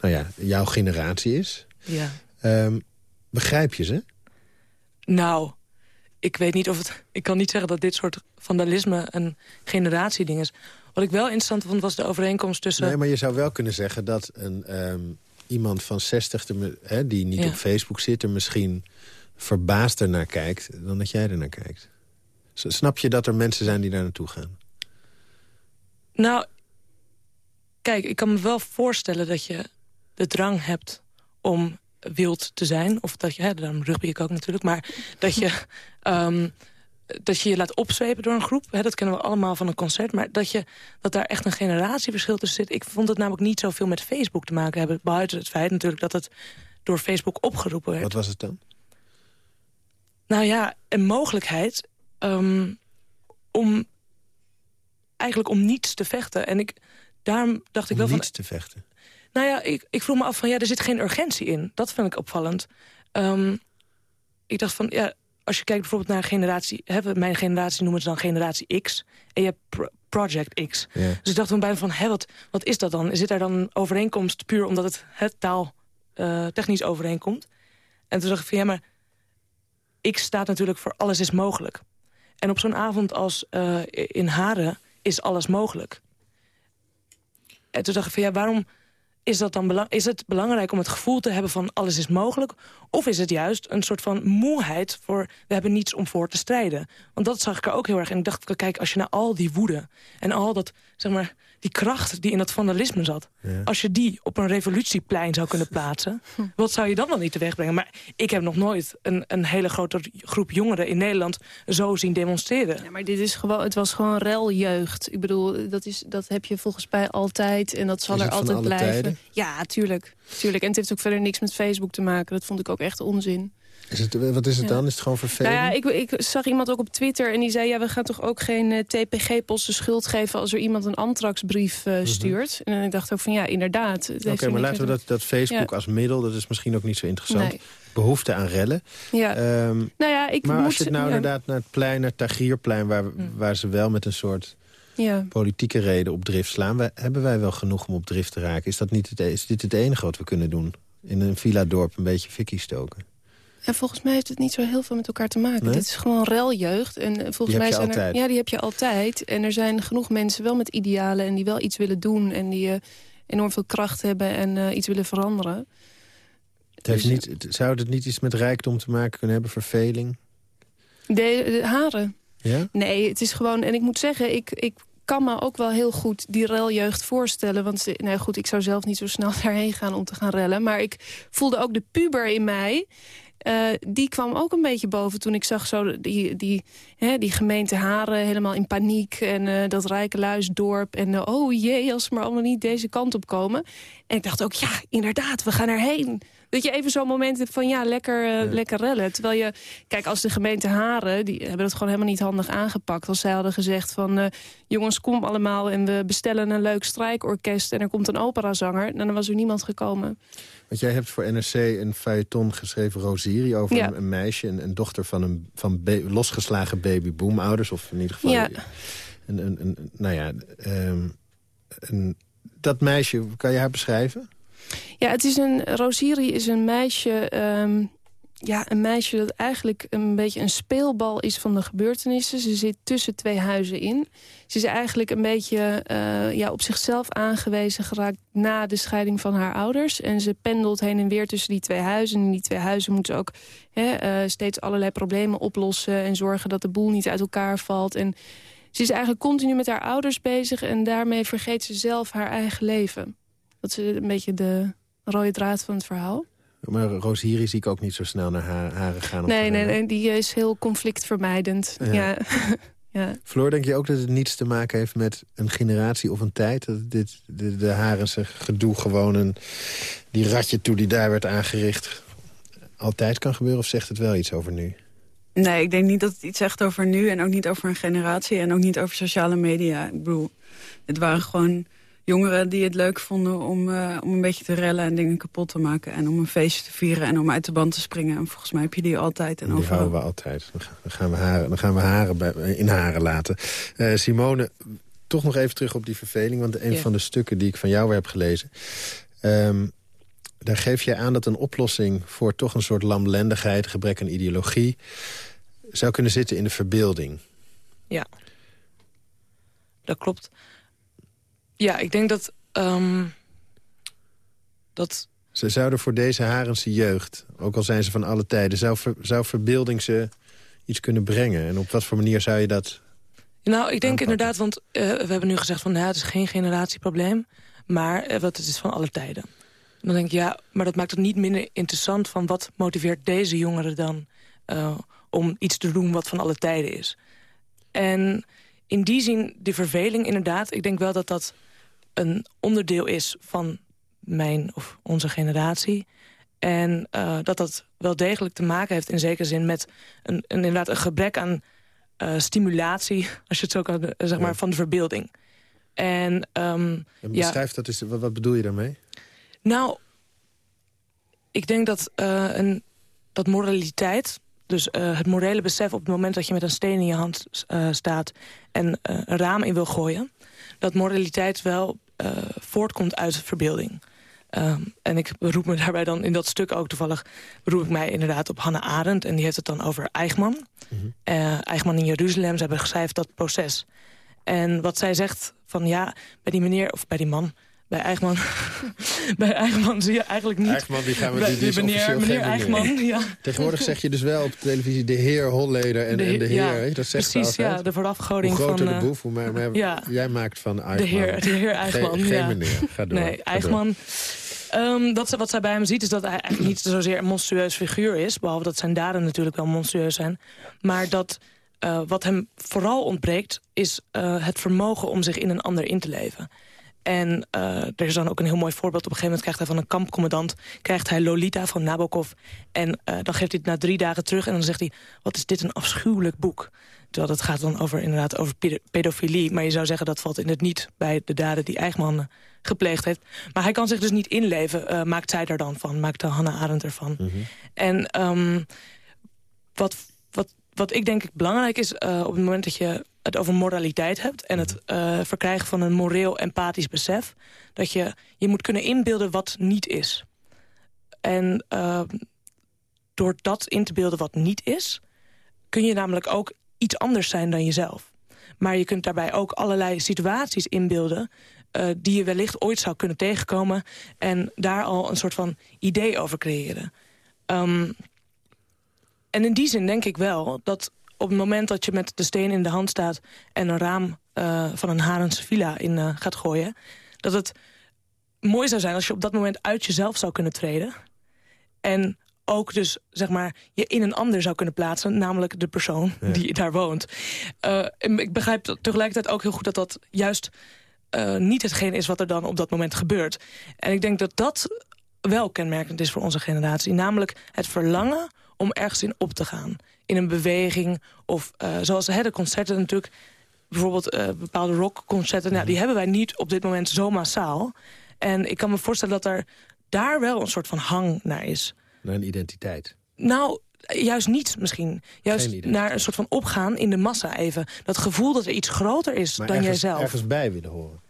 nou ja, jouw generatie is. Ja. Um, begrijp je ze? Nou, ik weet niet of het... Ik kan niet zeggen dat dit soort vandalisme een generatieding is. Wat ik wel interessant vond was de overeenkomst tussen... Nee, maar je zou wel kunnen zeggen dat een, um, iemand van 60... Te, hè, die niet op Facebook zit... er misschien verbaasder naar kijkt dan dat jij er naar kijkt. Snap je dat er mensen zijn die daar naartoe gaan? Nou, kijk, ik kan me wel voorstellen dat je de drang hebt om wild te zijn. Of dat je, hè, daarom rugby ik ook natuurlijk, maar dat je, um, dat je je laat opzwepen door een groep. Hè, dat kennen we allemaal van een concert. Maar dat, je, dat daar echt een generatieverschil tussen zit. Ik vond het namelijk niet zoveel met Facebook te maken hebben. Buiten het feit natuurlijk dat het door Facebook opgeroepen werd. Wat was het dan? Nou ja, een mogelijkheid um, om eigenlijk om niets te vechten. En ik, daarom dacht ik wel van... niets te vechten? Nou ja, ik, ik vroeg me af van, ja, er zit geen urgentie in. Dat vind ik opvallend. Um, ik dacht van, ja, als je kijkt bijvoorbeeld naar generatie... Hè, mijn generatie noemen ze dan generatie X. En je hebt Project X. Ja. Dus ik dacht toen bijna van, hé, wat, wat is dat dan? Zit daar dan een overeenkomst puur omdat het, het taal uh, technisch overeenkomt? En toen dacht ik van, ja, maar X staat natuurlijk voor alles is mogelijk. En op zo'n avond als uh, in Haren is alles mogelijk. En toen dacht ik van ja, waarom is, dat dan belang is het belangrijk om het gevoel te hebben van alles is mogelijk? Of is het juist een soort van moeheid voor we hebben niets om voor te strijden? Want dat zag ik er ook heel erg. En ik dacht, kijk, als je naar al die woede en al dat, zeg maar, die kracht die in dat vandalisme zat... als je die op een revolutieplein zou kunnen plaatsen... wat zou je dan wel niet teweeg brengen? Maar ik heb nog nooit een, een hele grote groep jongeren in Nederland... zo zien demonstreren. Ja, maar dit is gewoon, het was gewoon reljeugd. Ik bedoel, dat, is, dat heb je volgens mij altijd en dat zal er altijd blijven. Tijden? Ja, tuurlijk, tuurlijk. En het heeft ook verder niks met Facebook te maken. Dat vond ik ook echt onzin. Is het, wat is het dan? Is het gewoon vervelend? Nou ja, ik, ik, zag iemand ook op Twitter en die zei... ja, we gaan toch ook geen uh, TPG-posten schuld geven... als er iemand een antraxbrief uh, stuurt. Mm -hmm. En ik dacht ook van ja, inderdaad. Oké, okay, maar laten we dat, dat Facebook ja. als middel... dat is misschien ook niet zo interessant. Nee. Behoefte aan rellen. Ja. Um, nou ja, ik maar moet, als je het nou inderdaad naar het plein, naar het Tagierplein... Waar, mm. waar ze wel met een soort ja. politieke reden op drift slaan... Wij, hebben wij wel genoeg om op drift te raken? Is, dat niet het, is dit het enige wat we kunnen doen? In een villa-dorp een beetje fikkie stoken? En volgens mij heeft het niet zo heel veel met elkaar te maken. Nee? Dit is gewoon reljeugd. En volgens die mij zijn er, altijd. ja, die heb je altijd. En er zijn genoeg mensen wel met idealen en die wel iets willen doen en die uh, enorm veel kracht hebben en uh, iets willen veranderen. Het heeft niet, het, zou het niet iets met rijkdom te maken kunnen hebben, verveling? De, de haren. Ja? Nee, het is gewoon... En ik moet zeggen, ik, ik kan me ook wel heel goed die reljeugd voorstellen. Want nou goed, ik zou zelf niet zo snel daarheen gaan om te gaan rellen. Maar ik voelde ook de puber in mij... Uh, die kwam ook een beetje boven toen ik zag zo die, die, hè, die gemeente Haren helemaal in paniek. En uh, dat Rijkeluisdorp. En uh, oh jee, als ze maar allemaal niet deze kant op komen. En ik dacht ook, ja, inderdaad, we gaan erheen. Dat je even zo'n moment hebt van ja, lekker, ja. lekker rellen. Terwijl je, kijk, als de gemeente Haren... die hebben het gewoon helemaal niet handig aangepakt. Als zij hadden gezegd van... Jongens, kom allemaal en we bestellen een leuk strijkorkest... en er komt een operazanger, dan was er niemand gekomen. Want jij hebt voor NRC een feuilleton geschreven, Rosiri... over ja. een, een, meisje, een, een, dochter van, een, van losgeslagen babyboomouders... of in ieder geval... Ja. Een, een, een, nou ja, um, een, dat meisje, kan je haar beschrijven? Ja, het is een, Rosiri is een meisje, um, ja, een meisje dat eigenlijk een beetje een speelbal is van de gebeurtenissen. Ze zit tussen twee huizen in. Ze is eigenlijk een beetje uh, ja, op zichzelf aangewezen geraakt na de scheiding van haar ouders. En ze pendelt heen en weer tussen die twee huizen. En in die twee huizen moet ze ook hè, uh, steeds allerlei problemen oplossen... en zorgen dat de boel niet uit elkaar valt. En ze is eigenlijk continu met haar ouders bezig... en daarmee vergeet ze zelf haar eigen leven. Dat is een beetje de rode draad van het verhaal. Maar Rosiri zie ik ook niet zo snel naar haar, haren gaan. Nee, nee, nee, die is heel conflictvermijdend. Ja. ja. ja. Floor, denk je ook dat het niets te maken heeft met een generatie of een tijd? Dat dit, de, de harense gedoe gewoon een, die ratje toe die daar werd aangericht... altijd kan gebeuren of zegt het wel iets over nu? Nee, ik denk niet dat het iets zegt over nu en ook niet over een generatie... en ook niet over sociale media. Ik bedoel, het waren gewoon jongeren die het leuk vonden om, uh, om een beetje te rellen en dingen kapot te maken. En om een feestje te vieren en om uit de band te springen. En volgens mij heb je die altijd en die overal. houden we altijd. Dan gaan we haren, dan gaan we haren bij, in haren laten. Uh, Simone, toch nog even terug op die verveling. Want een ja. van de stukken die ik van jou heb gelezen... Um, daar geef je aan dat een oplossing voor toch een soort lamlendigheid... gebrek aan ideologie, zou kunnen zitten in de verbeelding. Ja, dat klopt. Ja, ik denk dat... Um, dat... Ze zouden voor deze Harense jeugd, ook al zijn ze van alle tijden... zou, ver, zou verbeelding ze iets kunnen brengen? En op wat voor manier zou je dat Nou, ik denk aanpakken? inderdaad, want uh, we hebben nu gezegd... van ja, het is geen generatieprobleem, maar uh, wat het is van alle tijden. Dan denk ik, ja, maar dat maakt het niet minder interessant... van wat motiveert deze jongeren dan uh, om iets te doen wat van alle tijden is. En in die zin, die verveling inderdaad... ik denk wel dat dat een onderdeel is van mijn of onze generatie. En uh, dat dat wel degelijk te maken heeft in zekere zin... met een, een inderdaad een gebrek aan uh, stimulatie, als je het zo kan zeg maar, ja. van de verbeelding. En, um, en beschrijf ja, dat eens, wat, wat bedoel je daarmee? Nou, ik denk dat, een, dat moraliteit... dus het morele besef op het moment dat je met een steen in je hand staat... en een raam in wil gooien... dat moraliteit wel uh, voortkomt uit verbeelding. Um, en ik beroep me daarbij dan in dat stuk ook toevallig... beroep ik mij inderdaad op Hannah Arendt... en die heeft het dan over Eichmann. Mm -hmm. uh, Eichmann in Jeruzalem, ze hebben geschreven dat proces. En wat zij zegt van ja, bij die meneer of bij die man bij Eichmann, bij Eichmann zie je eigenlijk niet... Eichmann, die gaan we die, die meneer, meneer Eichmann, ja. Tegenwoordig zeg je dus wel op televisie de heer Holleder en de, en de heer. Ja, dat zegt precies, ja, de voorafgoding hoe groter van... de boef, hoe maar, maar ja. jij maakt van Eichmann... De heer, de heer Eichmann, Geen, ja. geen meneer, ga door. Nee, Eichmann... Um, dat, wat zij bij hem ziet is dat hij eigenlijk niet zozeer een monstrueus figuur is. Behalve dat zijn daden natuurlijk wel monstrueus zijn. Maar dat uh, wat hem vooral ontbreekt is uh, het vermogen om zich in een ander in te leven. En uh, er is dan ook een heel mooi voorbeeld. Op een gegeven moment krijgt hij van een kampcommandant... krijgt hij Lolita van Nabokov. En uh, dan geeft hij het na drie dagen terug. En dan zegt hij, wat is dit een afschuwelijk boek. Terwijl het gaat dan over, inderdaad over pedofilie. Maar je zou zeggen, dat valt in het niet bij de daden die Eichmann gepleegd heeft. Maar hij kan zich dus niet inleven. Uh, maakt zij er dan van? Maakt Hannah Arendt ervan? Mm -hmm. En um, wat, wat, wat ik denk ik belangrijk is... Uh, op het moment dat je het over moraliteit hebt... en het uh, verkrijgen van een moreel empathisch besef... dat je je moet kunnen inbeelden wat niet is. En uh, door dat in te beelden wat niet is... kun je namelijk ook iets anders zijn dan jezelf. Maar je kunt daarbij ook allerlei situaties inbeelden... Uh, die je wellicht ooit zou kunnen tegenkomen... en daar al een soort van idee over creëren. Um, en in die zin denk ik wel dat op het moment dat je met de steen in de hand staat... en een raam uh, van een Harense villa in uh, gaat gooien... dat het mooi zou zijn als je op dat moment uit jezelf zou kunnen treden. En ook dus, zeg maar, je in een ander zou kunnen plaatsen... namelijk de persoon ja. die daar woont. Uh, ik begrijp tegelijkertijd ook heel goed dat dat juist... niet hetgeen is wat er dan op dat moment gebeurt. En ik denk dat dat wel kenmerkend is voor onze generatie. Namelijk het verlangen om ergens in op te gaan. In een beweging of uh, zoals hè, de concerten natuurlijk... bijvoorbeeld uh, bepaalde rockconcerten... Nou, die hebben wij niet op dit moment zo massaal. En ik kan me voorstellen dat er daar wel een soort van hang naar is. Naar een identiteit? Nou, juist niet misschien. Juist naar een soort van opgaan in de massa even. Dat gevoel dat er iets groter is maar dan ergens, jijzelf. ergens bij willen horen.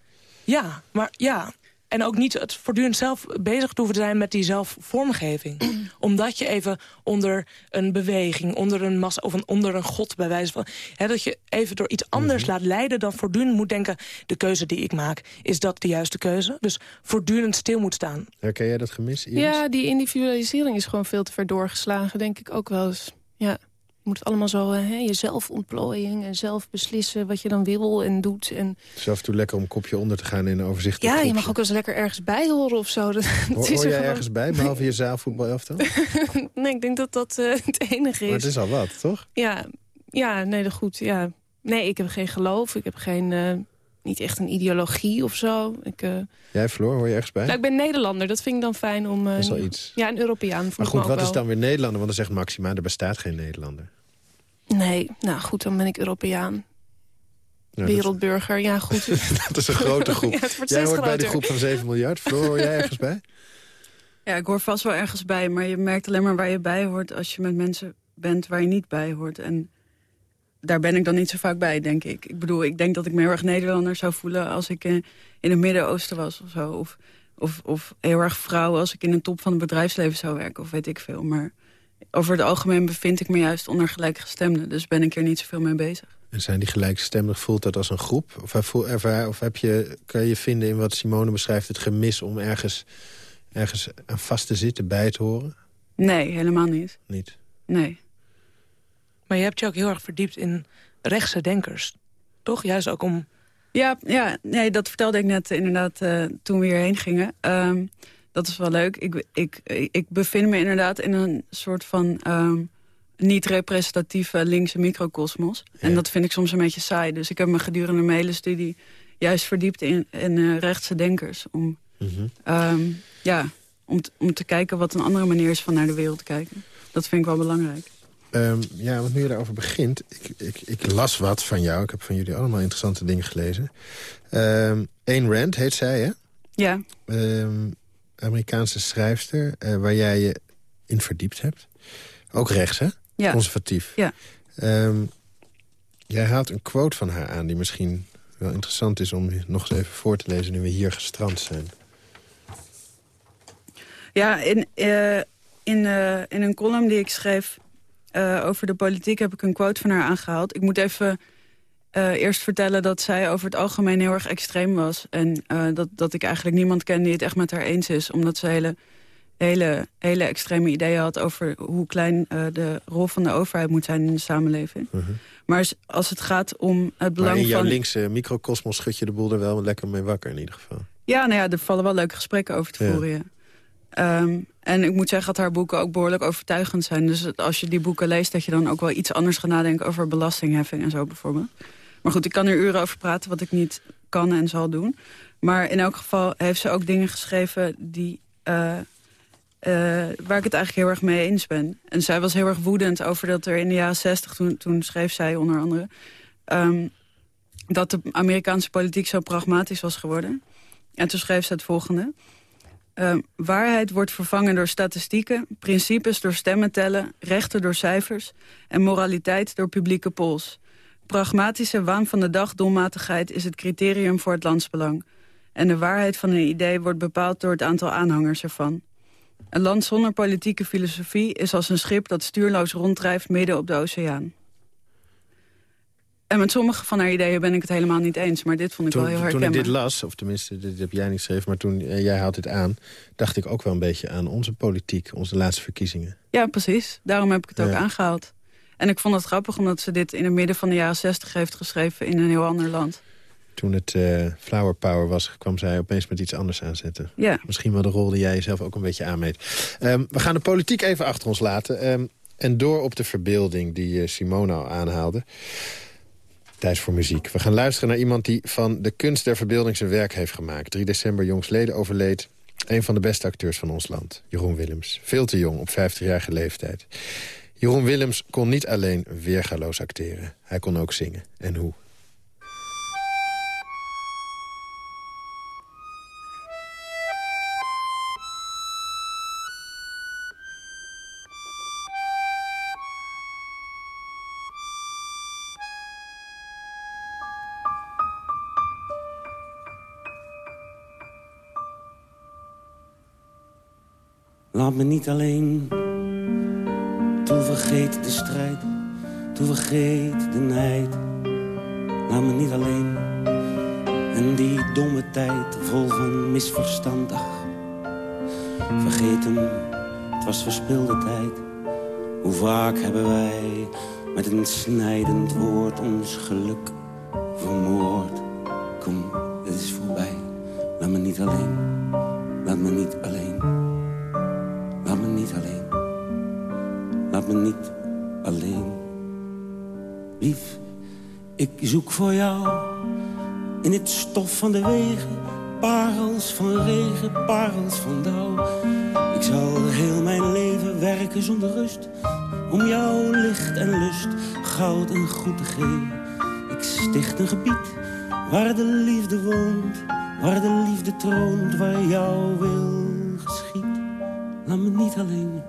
Ja, maar ja, en ook niet het voortdurend zelf bezig te hoeven zijn met die zelfvormgeving. Omdat je even onder een beweging, onder een massa of een, onder een god bij wijze van... Hè, dat je even door iets anders mm -hmm. laat leiden dan voortdurend moet denken... de keuze die ik maak, is dat de juiste keuze? Dus voortdurend stil moet staan. Herken jij dat gemis, Iris? Ja, die individualisering is gewoon veel te ver doorgeslagen, denk ik ook wel eens. Ja. Je moet het allemaal zo, hè, jezelf ontplooiing en zelf beslissen wat je dan wil en doet. En... Het is af en toe lekker om een kopje onder te gaan in een overzicht. Ja, je mag ook wel eens lekker ergens bij horen of zo. Dat, hoor, is hoor jij gewoon... ergens bij, behalve je zaalvoetbalelftal? nee, ik denk dat dat uh, het enige is. Maar het is al wat, toch? Ja, ja nee, dat goed. Ja. Nee, ik heb geen geloof, ik heb geen... Uh, niet echt een ideologie of zo. Ik, uh... Jij, Floor, hoor je ergens bij? Nou, ik ben Nederlander, dat vind ik dan fijn om... Uh, dat is iets. Ja, een Europeaan. Maar goed, wat wel. is dan weer Nederlander? Want dan zegt Maxima, er bestaat geen Nederlander. Nee, nou goed, dan ben ik Europeaan. Ja, Wereldburger, ja goed. dat is een grote groep. ja, jij hoort groter. bij de groep van 7 miljard. Floor, hoor jij ergens bij? Ja, ik hoor vast wel ergens bij. Maar je merkt alleen maar waar je bij hoort... als je met mensen bent waar je niet bij hoort. En daar ben ik dan niet zo vaak bij, denk ik. Ik bedoel, ik denk dat ik me heel erg Nederlander zou voelen... als ik in, in het Midden-Oosten was of zo. Of, of, of heel erg vrouw als ik in een top van het bedrijfsleven zou werken. Of weet ik veel, maar over het algemeen bevind ik me juist onder gelijkgestemden. Dus ben ik er niet zoveel mee bezig. En zijn die gelijkgestemden, voelt dat als een groep? Of, of heb je, kan je vinden in wat Simone beschrijft... het gemis om ergens, ergens aan vast te zitten, bij te horen? Nee, helemaal niet. Niet? Nee. Maar je hebt je ook heel erg verdiept in rechtse denkers. Toch? Juist ook om... Ja, ja nee, dat vertelde ik net inderdaad uh, toen we hierheen gingen. Um, dat is wel leuk. Ik, ik, ik bevind me inderdaad in een soort van um, niet-representatieve linkse microcosmos. Ja. En dat vind ik soms een beetje saai. Dus ik heb me gedurende mijn hele studie juist verdiept in, in uh, rechtse denkers. Om, mm -hmm. um, ja, om, om te kijken wat een andere manier is van naar de wereld kijken. Dat vind ik wel belangrijk. Um, ja, want nu je daarover begint... Ik, ik, ik, las wat van jou. Ik heb van jullie allemaal interessante dingen gelezen. Ayn Rand heet zij, hè? Ja. Um, Amerikaanse schrijfster, uh, waar jij je in verdiept hebt. Ook rechts, hè? Ja. Conservatief. Ja. Um, jij haalt een quote van haar aan die misschien wel interessant is... om nog eens even voor te lezen nu we hier gestrand zijn. Ja, in, uh, in, uh, in een column die ik schreef over de politiek... heb ik een quote van haar aangehaald. Ik moet even... Uh, eerst vertellen dat zij over het algemeen heel erg extreem was. En uh, dat, dat ik eigenlijk niemand ken die het echt met haar eens is. Omdat ze hele, hele, hele extreme ideeën had over hoe klein uh, de rol van de overheid moet zijn in de samenleving. -huh. Maar als het gaat om het belang maar in jouw van... linkse microcosmos schud je de boel er wel lekker mee wakker in ieder geval. Ja, nou ja, er vallen wel leuke gesprekken over te Ja. voeren, ja. Um, en ik moet zeggen dat haar boeken ook behoorlijk overtuigend zijn. Dus als je die boeken leest, dat je dan ook wel iets anders gaat nadenken over belastingheffing en zo bijvoorbeeld. Maar goed, ik kan er uren over praten wat ik niet kan en zal doen. Maar in elk geval heeft ze ook dingen geschreven die... Uh, waar ik het eigenlijk heel erg mee eens ben. En zij was heel erg woedend over dat er in de jaren zestig... Toen, toen schreef zij onder andere... Um, dat de Amerikaanse politiek zo pragmatisch was geworden. En toen schreef ze het volgende. Uh, waarheid wordt vervangen door statistieken, principes door stemmen tellen... rechten door cijfers en moraliteit door publieke pols. Pragmatische waan van de dag doelmatigheid is het criterium voor het landsbelang. En de waarheid van een idee wordt bepaald door het aantal aanhangers ervan. Een land zonder politieke filosofie is als een schip dat stuurloos ronddrijft midden op de oceaan. En met sommige van haar ideeën ben ik het helemaal niet eens. Maar dit vond ik toen, wel heel herkenbaar. Toen ik dit las, of tenminste, dit heb jij niet geschreven... maar toen uh, jij haalt dit aan, dacht ik ook wel een beetje aan onze politiek. Onze laatste verkiezingen. Ja, precies. Daarom heb ik het ook aangehaald. En ik vond het grappig omdat ze dit in het midden van de jaren zestig heeft geschreven... in een heel ander land. Toen het uh, Flower Power was, kwam zij opeens met iets anders aanzetten. Ja. Misschien wel de rol die jij jezelf ook een beetje aanmeet. Um, we gaan de politiek even achter ons laten. Um, en door op de verbeelding die uh, Simone al aanhaalde. Tijd voor muziek. We gaan luisteren naar iemand die van de kunst der verbeelding zijn werk heeft gemaakt. 3 december jongsleden overleed een van de beste acteurs van ons land, Jeroen Willems. Veel te jong, op 50-jarige leeftijd. Jeroen Willems kon niet alleen weergaloos acteren. Hij kon ook zingen. En hoe? Laat me niet alleen. Toen vergeet de strijd. Toen vergeet de nijd. Laat me niet alleen. En die domme tijd vol van misverstand. Vergeet hem. Het was verspilde tijd. Hoe vaak hebben wij met een snijdend woord ons geluk vermoord. Kom, het is voorbij. Laat me niet alleen. Laat me niet alleen. Laat me niet alleen. Lief, ik zoek voor jou in het stof van de wegen. Parels van regen, parels van dauw. Ik zal heel mijn leven werken zonder rust. Om jouw licht en lust, goud en goed te geven. Ik sticht een gebied waar de liefde woont. Waar de liefde troont, waar jouw wil geschiet. Laat me niet alleen.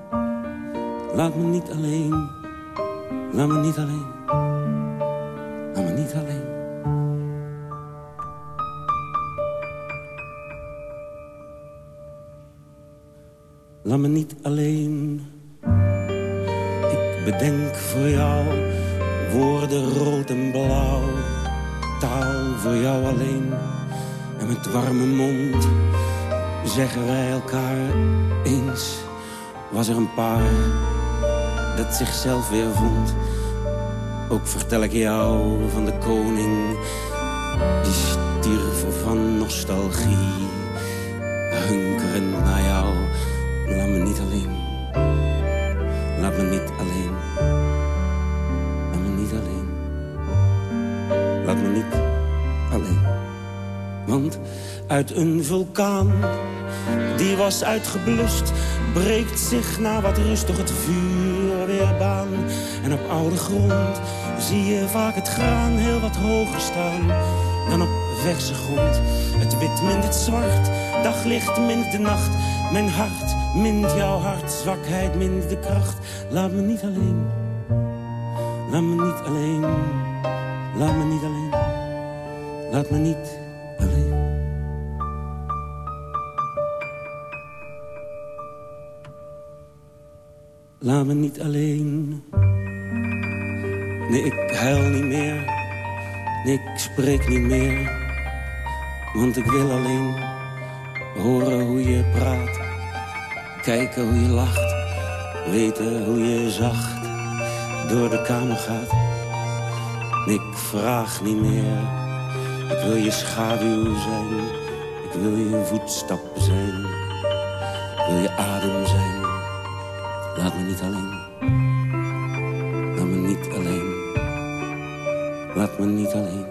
Laat me niet alleen. Laat me niet alleen. Laat me niet alleen. Laat me niet alleen. Ik bedenk voor jou woorden rood en blauw. Taal voor jou alleen. En met warme mond zeggen wij elkaar eens. Was er een paar dat zichzelf weer vond. Ook vertel ik jou van de koning die stierf van nostalgie. Hunkerend naar jou, laat me niet alleen. Laat me niet alleen. Laat me niet alleen. Laat me niet alleen. Want uit een vulkaan, die was uitgeblust... breekt zich na wat rust toch het vuur En op oude grond zie je vaak het graan heel wat hoger staan... dan op verse grond. Het wit mint het zwart, daglicht mint de nacht. Mijn hart mint jouw hart, zwakheid mint de kracht. Laat me niet alleen, laat me niet alleen, laat me niet alleen, laat me niet niet alleen. Nee, ik huil niet meer. Ik spreek niet meer. Want ik wil alleen horen hoe je praat. Kijken hoe je lacht. Weten hoe je zacht door de kamer gaat. Ik vraag niet meer. Ik wil je schaduw zijn. Ik wil je voetstap zijn. Ik wil je adem niet alleen. Laat me niet alleen. Laat me niet alleen.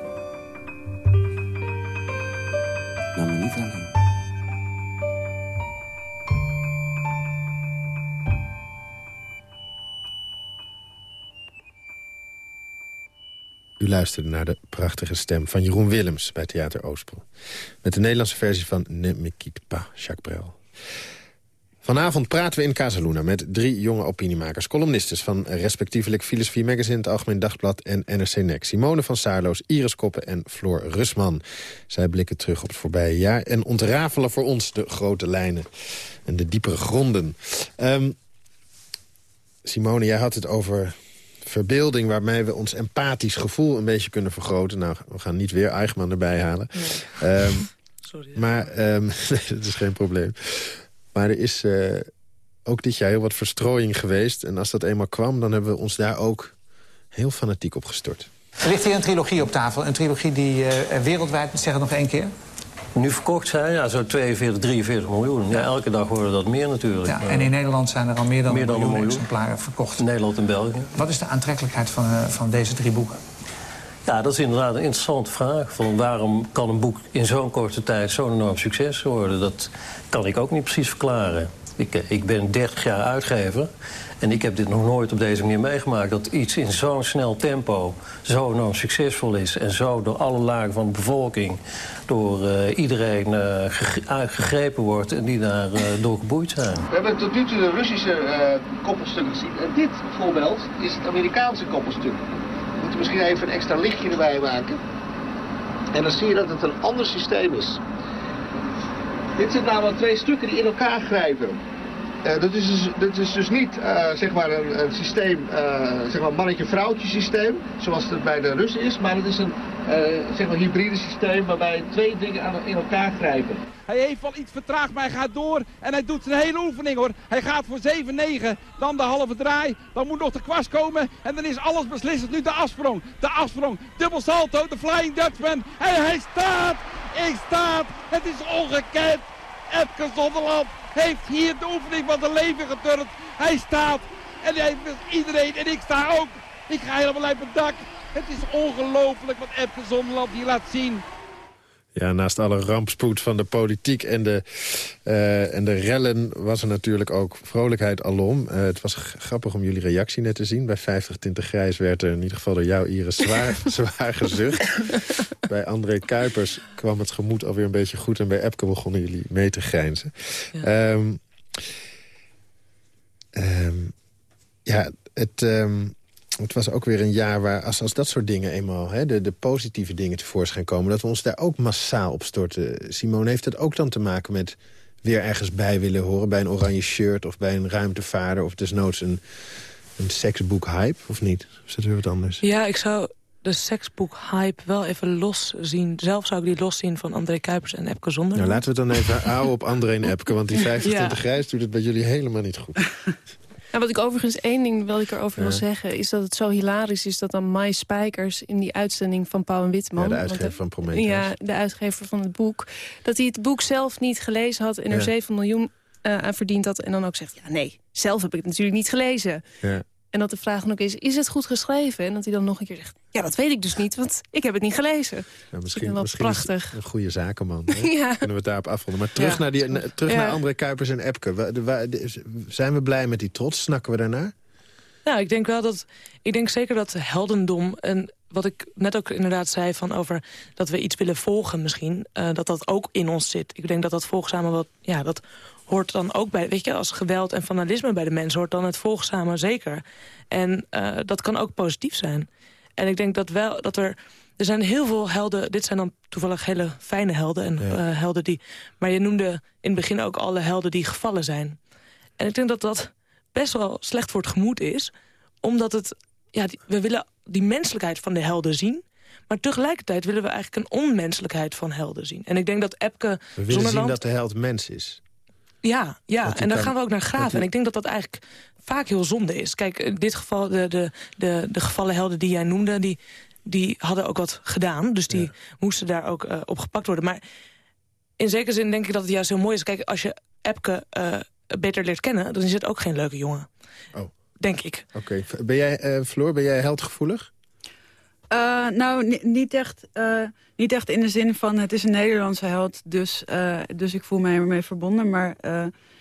Laat me niet alleen. U luisterde naar de prachtige stem van Jeroen Willems bij Theater Oostpol. Met de Nederlandse versie van Ne me quitte pas, Jacques Brel. Vanavond praten we in Casaluna met drie jonge opiniemakers... columnistes van respectievelijk Filosofie Magazine... het Algemeen Dagblad en NRC Next. Simone van Saarloos, Iris Koppen en Floor Rusman. Zij blikken terug op het voorbije jaar... en ontrafelen voor ons de grote lijnen en de diepere gronden. Um, Simone, jij had het over verbeelding... waarmee we ons empathisch gevoel een beetje kunnen vergroten. Nou, we gaan niet weer Eichmann erbij halen. Um, Sorry. Maar um, dat is geen probleem. Maar er is uh, ook dit jaar heel wat verstrooiing geweest. En als dat eenmaal kwam, dan hebben we ons daar ook heel fanatiek op gestort. Er ligt hier een trilogie op tafel. Een trilogie die uh, wereldwijd, zeg het nog één keer... Nu verkocht zijn, ja, zo 42, 43 miljoen. Ja, elke dag worden dat meer natuurlijk. Ja, en in Nederland zijn er al meer dan, meer dan een miljoen, exemplaren verkocht. Nederland en België. Wat is de aantrekkelijkheid van, uh, van deze drie boeken? Ja, dat is inderdaad een interessante vraag. Van waarom kan een boek in zo'n korte tijd zo'n enorm succes worden? Dat kan ik ook niet precies verklaren. Ik, eh, ik ben 30 jaar uitgever. En ik heb dit nog nooit op deze manier meegemaakt. Dat iets in zo'n snel tempo zo enorm succesvol is. En zo door alle lagen van de bevolking, door uh, iedereen uh, gegrepen wordt. En die daar door geboeid zijn. We hebben tot nu toe de Russische koppelstukken gezien. En dit voorbeeld is het Amerikaanse koppelstuk. We moeten misschien even een extra lichtje erbij maken. En dan zie je dat het een ander systeem is. Dit zijn namelijk twee stukken die in elkaar grijpen. Uh, dat, is dus, dat is dus niet uh, zeg maar een, een systeem, uh, zeg maar mannetje-vrouwtje systeem, zoals het bij de Russen is, maar het is een zeg maar hybride systeem waarbij twee dingen aan, in elkaar grijpen. Hij heeft wel iets vertraagd, maar hij gaat door en hij doet zijn hele oefening hoor. Hij gaat voor 7-9, dan de halve draai, dan moet nog de kwast komen en dan is alles beslissend. Nu de afsprong, de afsprong, dubbel salto, de Flying Dutchman en hij staat, ik staat, het is ongekend. Epke Zonderland heeft hier de oefening van zijn leven geturnd. Hij staat en hij iedereen en ik sta ook. Ik ga helemaal uit mijn dak. Het is ongelooflijk wat Epke Zonderland hier laat zien. Ja, naast alle rampspoed van de politiek en de, uh, en de rellen... was er natuurlijk ook vrolijkheid alom. Uh, het was grappig om jullie reactie net te zien. Bij 50 Tinten Grijs werd er in ieder geval door jou, Iris, zwaar, zwaar gezucht. Bij André Kuipers kwam het gemoed alweer een beetje goed... en bij Epke begonnen jullie mee te grijnzen. Ja, um, um, ja het... Um, het was ook weer een jaar waar, als, als dat soort dingen eenmaal... Hè, de, de positieve dingen tevoorschijn komen... dat we ons daar ook massaal op storten. Simone, heeft dat ook dan te maken met weer ergens bij willen horen... bij een oranje shirt of bij een ruimtevader... of desnoods een, een seksboek-hype, of niet? Of is dat weer wat anders? Ja, ik zou de seksboek-hype wel even los zien. Zelf zou ik die los zien van André Kuipers en Epke Zonder. Nou, laten we het dan even houden op André en Epke... want die 25 ja. grijs doet het bij jullie helemaal niet goed. En wat ik overigens één ding wil ik erover wil zeggen... is dat het zo hilarisch is dat dan Mai Spijkers... in die uitzending van Pauw en Witman... Ja, de uitgever van Prometheus. Ja, de uitgever van het boek. Dat hij het boek zelf niet gelezen had... en er ja. 7 miljoen uh, aan verdiend had. En dan ook zegt, ja nee, zelf heb ik het natuurlijk niet gelezen. Ja. En dat de vraag dan ook is, is het goed geschreven? En dat hij dan nog een keer zegt, ja, dat weet ik dus niet, want ik heb het niet gelezen. Ja, misschien wel misschien prachtig. een goede zakenman. ja. Kunnen we het daarop afronden. Maar terug, ja. naar, die, na, terug naar André Kuipers en Epke. We, de, de, zijn we blij met die trots? Snakken we daarnaar? Nou, ik denk wel dat... Ik denk zeker dat heldendom... en wat ik net ook inderdaad zei van over dat we iets willen volgen misschien... Uh, dat dat ook in ons zit. Ik denk dat dat volgzame wat... Ja, dat hoort dan ook bij, weet je, als geweld en vandalisme bij de mens hoort dan het volgzame zeker. En uh, dat kan ook positief zijn. En ik denk dat wel dat er. Er zijn heel veel helden. Dit zijn dan toevallig hele fijne helden. En, ja. uh, helden die, maar je noemde in het begin ook alle helden die gevallen zijn. En ik denk dat dat best wel slecht voor het gemoed is. Omdat het. Ja, die, we willen die menselijkheid van de helden zien. Maar tegelijkertijd willen we eigenlijk een onmenselijkheid van helden zien. En ik denk dat Epke We willen Zonderland, zien dat de held mens is. Ja, ja. en dan gaan we ook naar graven. En ik denk dat dat eigenlijk vaak heel zonde is. Kijk, in dit geval, de, de, de, de gevallen helden die jij noemde... die, die hadden ook wat gedaan. Dus die ja. moesten daar ook uh, op gepakt worden. Maar in zekere zin denk ik dat het juist heel mooi is. Kijk, als je Epke uh, beter leert kennen... dan is het ook geen leuke jongen. Oh. Denk ik. Oké. Okay. Ben jij, uh, Floor, ben jij heldgevoelig? Uh, nou, niet echt, uh, niet echt in de zin van het is een Nederlandse held, dus, uh, dus ik voel me ermee verbonden. Maar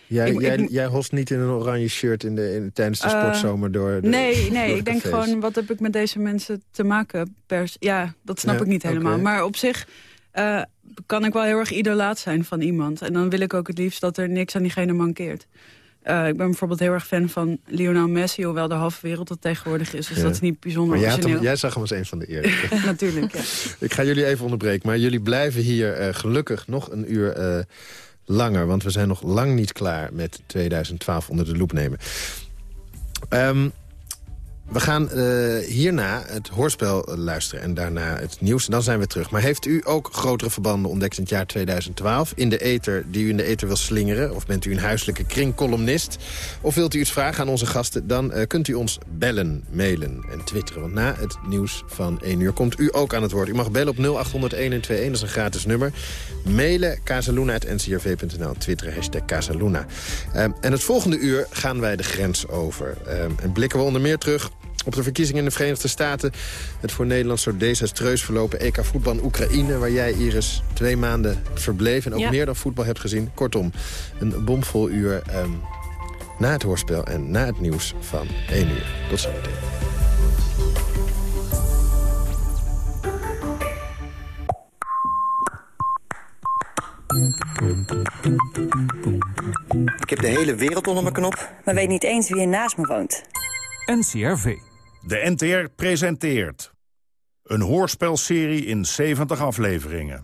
Jij, Ik- jij, ik- jij host niet in een oranje shirt in de, in, tijdens de Eh, sportzomer door de, Nee, nee ik denk cafés. gewoon, wat heb ik met deze mensen te maken? Pers ja, dat snap Ja, ik niet helemaal. Maar op zich eh, kan ik wel heel erg idolaat zijn van iemand. En dan wil ik ook het liefst dat er niks aan diegene mankeert. Eh, ik ben bijvoorbeeld heel erg fan van Lionel Messi... hoewel de halve wereld dat tegenwoordig is. Dus Ja. dat is niet bijzonder Maar jij, hem- jij zag hem als een van de eerste. Natuurlijk, ja. Ik ga jullie even onderbreken, maar jullie blijven hier eh, gelukkig nog een uur eh, langer. Want we zijn nog lang niet klaar met 2012 onder de loep nemen. Ehm, we gaan eh, hierna het hoorspel luisteren en daarna het nieuws. Dan zijn we terug. Maar heeft u ook grotere verbanden ontdekt in het jaar 2012... in de ether, die u in de ether wil slingeren? Of bent u een huiselijke kringcolumnist? Of wilt u iets vragen aan onze gasten? Dan eh, kunt u ons bellen, mailen en twitteren. Want na het nieuws van 1 uur komt u ook aan het woord. U mag bellen op 0800 1121, dat is een gratis nummer. Mailen casaluna.ncrv.nl, twitteren hashtag Casaluna. Ehm, en het volgende uur gaan wij de grens over. Ehm, en blikken we onder meer terug op de verkiezingen in de Verenigde Staten. Het voor Nederland zo desastreus verlopen EK voetbal in Oekraïne... waar jij, Iris, twee maanden verbleef en ook Ja. meer dan voetbal hebt gezien. Kortom, een bomvol uur ehm, na het hoorspel en na het nieuws van 1 uur. Tot zometeen. Ik heb de hele wereld onder mijn knop. Maar weet niet eens wie er naast me woont. NCRV. De NTR presenteert... een hoorspelserie in 70 afleveringen.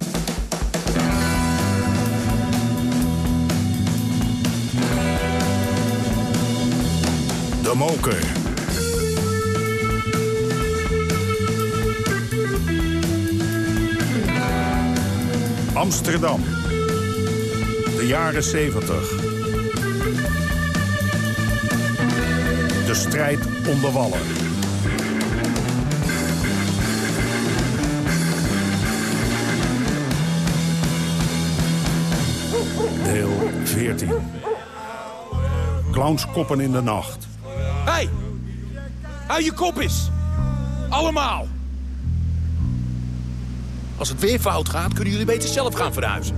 De Moker. Amsterdam. De jaren 70. De strijd onder wallen. Deel 14. Clownskoppen in de nacht. Hey! Hou je kop eens! Allemaal! Als het weer fout gaat, kunnen jullie beter zelf gaan verhuizen.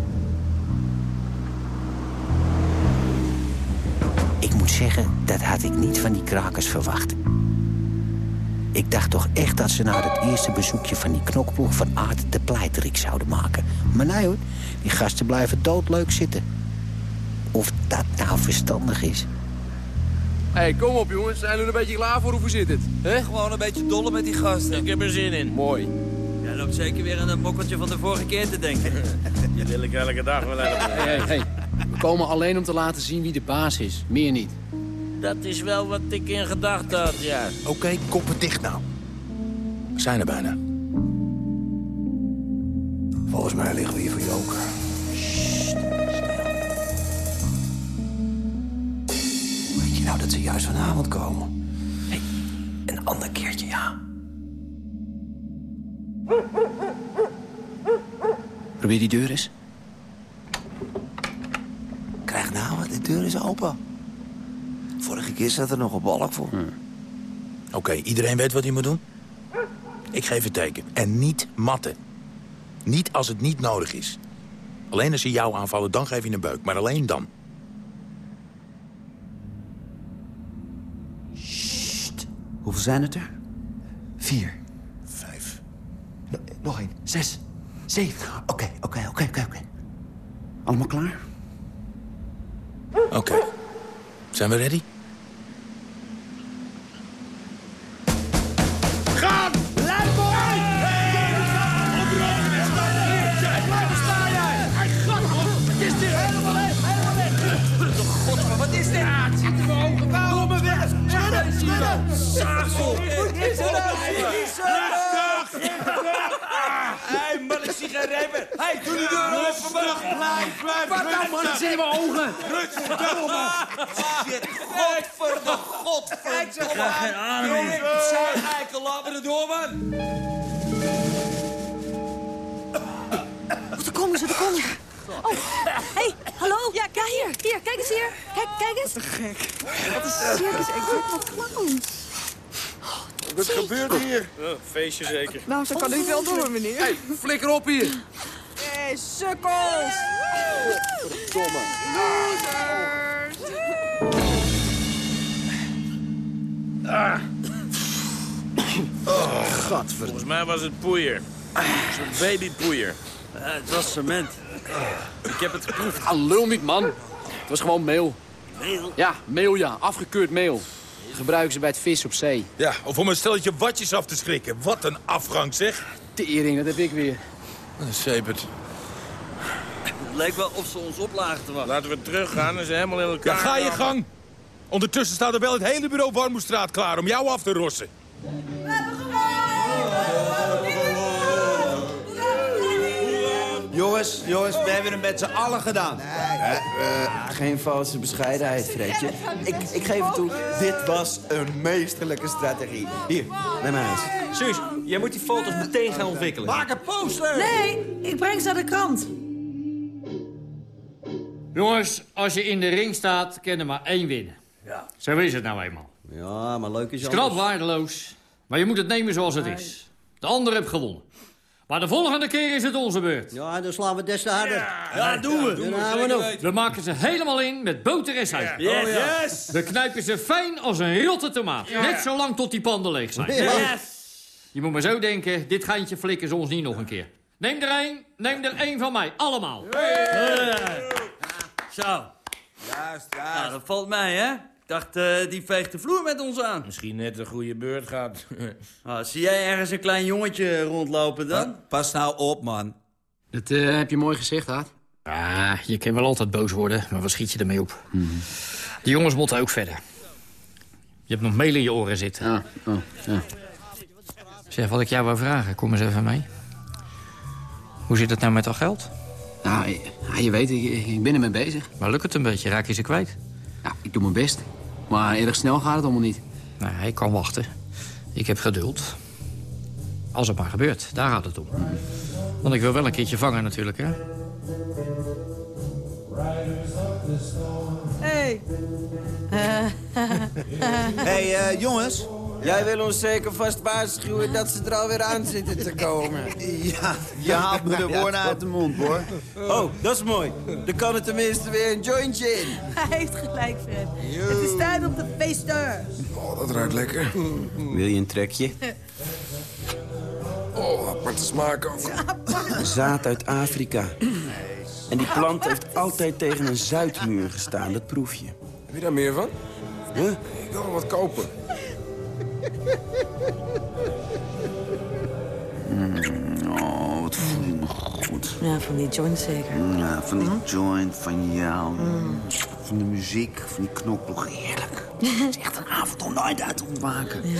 Ik moet zeggen, dat had ik niet van die krakers verwacht. Ik dacht toch echt dat ze na het eerste bezoekje van die knokploeg van Aard de pleiterik zouden maken. Maar nee hoor, die gasten blijven doodleuk zitten. Of dat nou verstandig is. Hé, hey, kom op jongens. Zijn jullie er een beetje klaar voor? Hoe zit het? He? Gewoon een beetje dolle met die gasten. Ik heb er zin in. Mooi. Jij loopt zeker weer aan dat mokkeltje van de vorige keer te denken. Die wil ik elke dag wel hebben. Hé, hey, hey. We komen alleen om te laten zien wie de baas is. Meer niet. Dat is wel wat ik in gedachten had, ja. Oké, koppen dicht nou. We zijn er bijna. Volgens mij liggen we hier voor joker. Nou dat ze juist vanavond komen? Hé, een ander keertje, ja. Probeer die deur eens. Krijg nou, de deur is open. Vorige keer zat er nog een balk voor. Oké, iedereen weet wat hij moet doen? Ik geef het teken. En niet matten. Niet als het niet nodig is. Alleen als ze jou aanvallen, dan geef je een beuk. Maar alleen dan. Hoeveel zijn het er? Vier. Vijf. nog één. Zes. Zeven. Oké, oké, oké, oké, oké. Allemaal klaar? Oké. Zijn we ready? Hé, doe de deur open. Blijf, blijf. Wat nou, man? Het zit in mijn ogen. Rustig, Shit, godverde, godverdomme. Ik krijg geen adem zei eikel, laat me door, man. Daar komen ze, daar komen ze. Oh, hey, hallo? Ja, kijk hier. Hier, kijk eens hier. Kijk, kijk eens. Wat gek. Wat een circus. Ik word wat clowns. Wat gebeurt hier? Ja, feestje zeker. Nou, ze kan niet wel doen, meneer. Hey, flikker op hier. Hey, sukkels! Verdomme. maar. Ah. Oh. Volgens mij was het poeier. Zo'n babypoeier. Uh, het was cement. Ik heb het geproefd. Ah, lul niet, man. Het was gewoon meel. Meel? Ja, meel ja. Afgekeurd meel. Gebruiken ze bij het vis op zee. Ja, of om een stelletje watjes af te schrikken. Wat een afgang, zeg. Tering, dat heb ik weer. Sepert. Het leek wel of ze ons oplagen te wachten. Laten we teruggaan en ze helemaal in elkaar... Ja, ga je gang. Ondertussen staat er wel het hele bureau Warmoestraat klaar om jou af te rossen. Jongens, jongens, we hebben het met z'n allen gedaan. Eh, geen valse bescheidenheid, Fredje. Ik, ik geef het toe, dit was een meesterlijke strategie. Hier, neem maar eens. Suus, jij moet die foto's meteen gaan ontwikkelen. Maak een poster! Nee, ik breng ze naar de krant. Jongens, als je in de ring staat, kan er maar één winnen. Ja. Zo is het nou eenmaal. Ja, maar leuk is Het is knap waardeloos, maar je moet het nemen zoals het is. De ander heeft gewonnen. Maar de volgende keer is het onze beurt. Ja, dan slaan we des te harder. Ja, doen we. Ja, we maken ze helemaal in met boter en suiker. Yes. Oh, ja. Yes. We knijpen ze fijn als een rotte tomaat. Net zo lang tot die panden leeg zijn. Yes. Je moet maar zo denken, dit geintje flikken ze ons niet nog een keer. Neem er één, neem er één van mij. Allemaal. Zo. Juist, Nou, dat valt mij, hè? Ik dacht, eh, die veegt de vloer met ons aan. Misschien net een goede beurt gaat. Ah, zie jij ergens een klein jongetje rondlopen dan? Pas nou op, man. Dat eh, heb je mooi gezegd, Haat. Ah, je kan wel altijd boos worden, maar wat schiet je ermee op? De jongens moeten ook verder. Je hebt nog meel in je oren zitten. Ja, oh, ja. Zeg, wat ik jou wou vragen, kom eens even mee. Hoe zit het nou met dat geld? Nou, ja, je weet, ik, ik ben ermee bezig. Maar lukt het een beetje? Raak je ze kwijt? Ja, ik doe mijn best. Maar erg snel gaat het allemaal niet. Nou, ik kan wachten. Ik heb geduld. Als het maar gebeurt, daar gaat het om. Want ik wil wel een keertje vangen natuurlijk, hè? Hey. hey, eh, jongens. Jij wil ons zeker vast waarschuwen dat ze er alweer aan zitten te komen. Ja, je haalt me de woorden uit de mond, hoor. Oh, dat is mooi. Dan kan er tenminste weer een jointje in. Hij heeft gelijk, Fred. Het is tijd op de feesteur. Oh, dat ruikt lekker. Wil je een trekje? Oh, aparte smaak ook. Zaad uit Afrika. En die plant heeft altijd tegen een zuidmuur gestaan, dat proef je. Heb je daar meer van? Huh? Ik wil wat kopen. Oh, wat voel je me goed. Ja, van die joint zeker. Ja, van die joint, van jou. Van de muziek, van die knokploeg. Heerlijk. Het is echt een avond om nooit uit te ontwaken.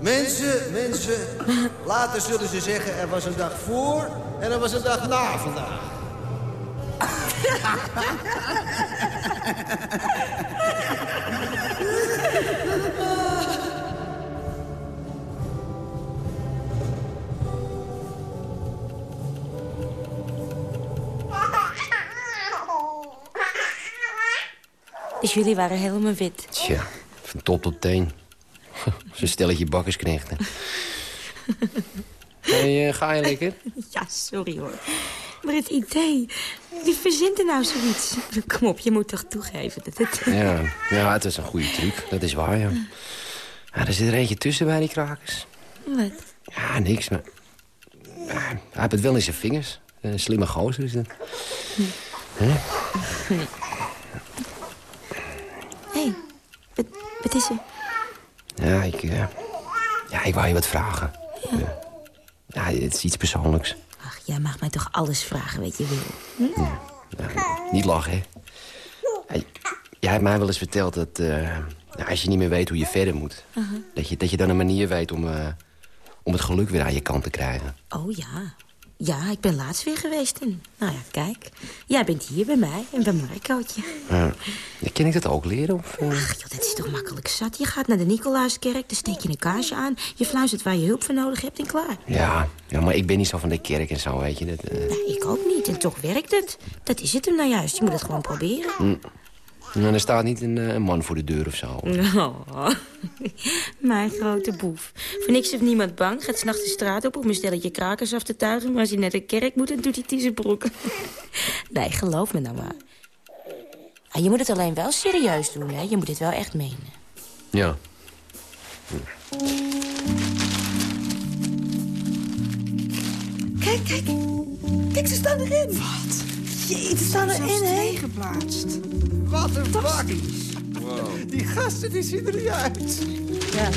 Mensen, mensen. Later zullen ze zeggen, er was een dag voor en er was een dag na vandaag. Dus jullie waren helemaal wit. Tja, van top tot teen. Zo'n stelletje bakkersknechten. hey, ga je lekker? Ja, sorry hoor. Maar het idee, wie verzint er nou zoiets? Kom op, je moet toch toegeven dat het... Ja, ja, het is een goede truc. Dat is waar, ja. ja. Er zit er eentje tussen bij die krakers. Wat? Ja, niks, maar... Ja, hij heeft het wel in zijn vingers. Een slimme gozer is dat. Hè? Hé, wat, wat is er? Ja, ik... eh, ja, ik wou je wat vragen. Ja. ja, het is iets persoonlijks. Jij mag mij toch alles vragen wat je wil. Hm? Niet lachen, hè? Jij hebt mij wel eens verteld dat eh, ja, als je niet meer weet hoe je verder moet... Dat, je, dat je dan een manier weet om, eh, om het geluk weer aan je kant te krijgen. Oh ja. Ja, ik ben laatst weer geweest. En, nou ja, kijk. Jij bent hier bij mij en bij Marcootje. Ja. Ken ik dat ook leren? Of, eh? Ach joh, dat is toch makkelijk zat. Je gaat naar de Nicolaaskerk, dan steek je een kaarsje aan... je fluistert waar je hulp voor nodig hebt en klaar. ja, ja, maar ik ben niet zo van de kerk en zo, weet je. Dat, eh. Ik ook niet. En toch werkt het. Dat is het hem nou juist. Je moet het gewoon proberen. Hm. En er staat niet een, eh, een man voor de deur of zo. Oh, mijn grote boef. Voor niks heeft niemand bang. Gaat s'nachts de straat op om een stelletje krakers af te tuigen. Maar als hij naar de kerk moet, dan doet hij broek. nee, geloof me nou maar. Ah, je moet het alleen wel serieus doen, hè? Je moet het wel echt menen. Ja. Kijk, kijk. Kijk, ze staan erin. Wat? Jee, ze staan erin, hè? geplaatst. Wat een bakkies. Die gasten die zien er niet uit. Ja.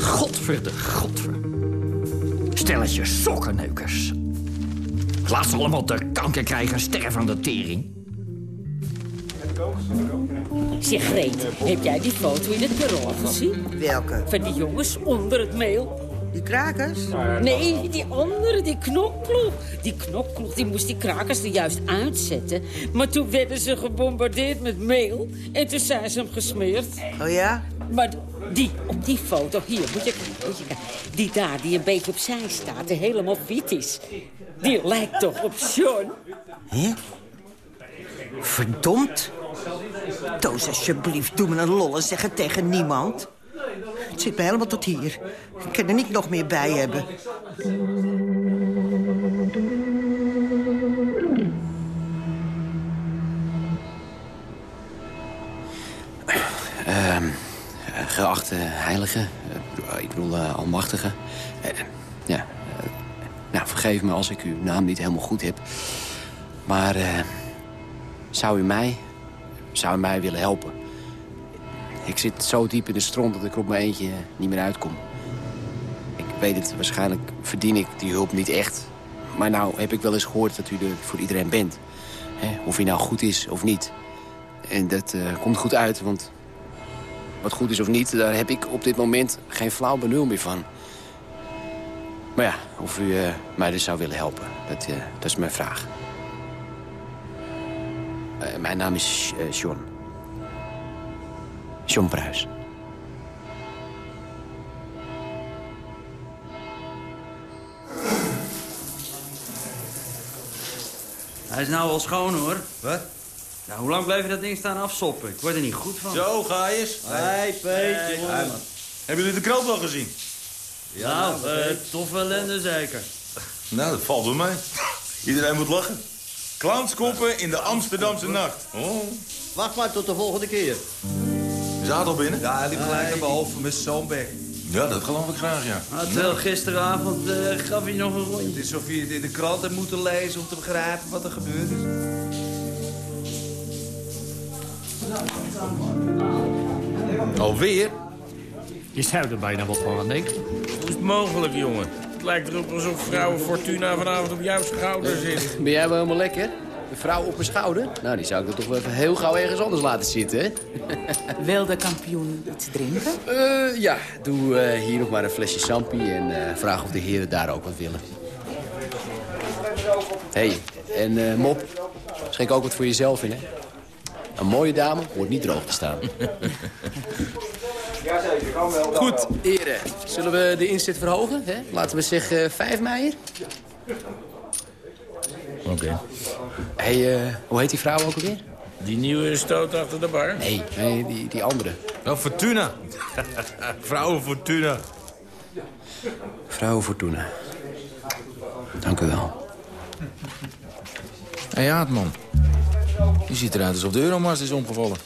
Godverde, godver. Stelletje sokkenneukers. Laat ze allemaal de kanker krijgen en sterven aan de tering. Zeg, Greet, heb jij die foto in het bureau gezien? Welke? Van die jongens onder het meel. Die krakers? Nee, die andere, die knokploeg. Die knokploeg die moest die krakers er juist uitzetten. Maar toen werden ze gebombardeerd met meel. En toen zijn ze hem gesmeerd. Oh ja? Maar die, op die foto, hier, moet je kijken, moet je kijken. Die daar, die een beetje opzij staat, die helemaal wit is. Die lijkt toch op John? Hè? Verdomd. Toos, alsjeblieft, doe me een lol en zeg het tegen niemand. Het zit me helemaal tot hier. Ik kan er niet nog meer bij hebben. Ehm, eh, geachte heilige, eh, ik bedoel eh, almachtige. Eh, ja, nou, vergeef me als ik uw naam niet helemaal goed heb. Maar zou u mij, zou u mij willen helpen? Ik zit zo diep in de stront dat ik op mijn eentje niet meer uitkom. Ik weet het, waarschijnlijk verdien ik die hulp niet echt. Maar nou heb ik wel eens gehoord dat u er voor iedereen bent. Of hij nou goed is of niet. En dat eh, komt goed uit, want wat goed is of niet... daar heb ik op dit moment geen flauw benul meer van. Maar ja, of u eh, mij dus zou willen helpen, dat, eh, dat is mijn vraag. Mijn naam is John. John Pruis. Hij is nou wel schoon, hoor. Wat? Nou, hoe lang blijf je dat ding staan afsoppen? Ik word er niet goed van. Zo, ga eens. Hey, Peet, jongen. Hebben jullie de krant wel gezien? nou, eh toffe ellende zeker. Nou, dat valt bij mij. Iedereen moet lachen. Clownskoppen in de Amsterdamse nacht. Oh. Wacht maar tot de volgende keer. Is binnen? Ja, hij liep gelijk naar boven met zo'n bek. Ja, dat geloof ik graag, ja. Terwijl gisteravond eh, gaf hij nog een rondje. Het is of je het in de krant hebt moeten lezen om te begrijpen wat er gebeurd is. Alweer? Je zou er bijna wat van denken. Hoe is het mogelijk, jongen? Het lijkt erop alsof vrouwen Fortuna vanavond op jouw schouder zit. Ben jij wel helemaal lekker? Een vrouw op mijn schouder? Nou, die zou ik er toch wel even heel gauw ergens anders laten zitten, hè? Wil de kampioen iets drinken? Eh, ja, doe eh, hier nog maar een flesje champi en eh, vraag of de heren daar ook wat willen. Hé, hey, en eh, Mop, schenk ook wat voor jezelf in, hè? Een mooie dame hoort niet droog te staan. Goed, heren. Zullen we de inzet verhogen? Hè? Laten we zeggen 5 mei. Oké. hey, eh, hoe heet die vrouw ook alweer? Die nieuwe stoot achter de bar? Nee, nee die, die andere. Oh, Fortuna. Vrouwen Fortuna. Vrouw Fortuna. Dank u wel. Hé, ja, man. Je ziet eruit alsof de Euromast is omgevallen.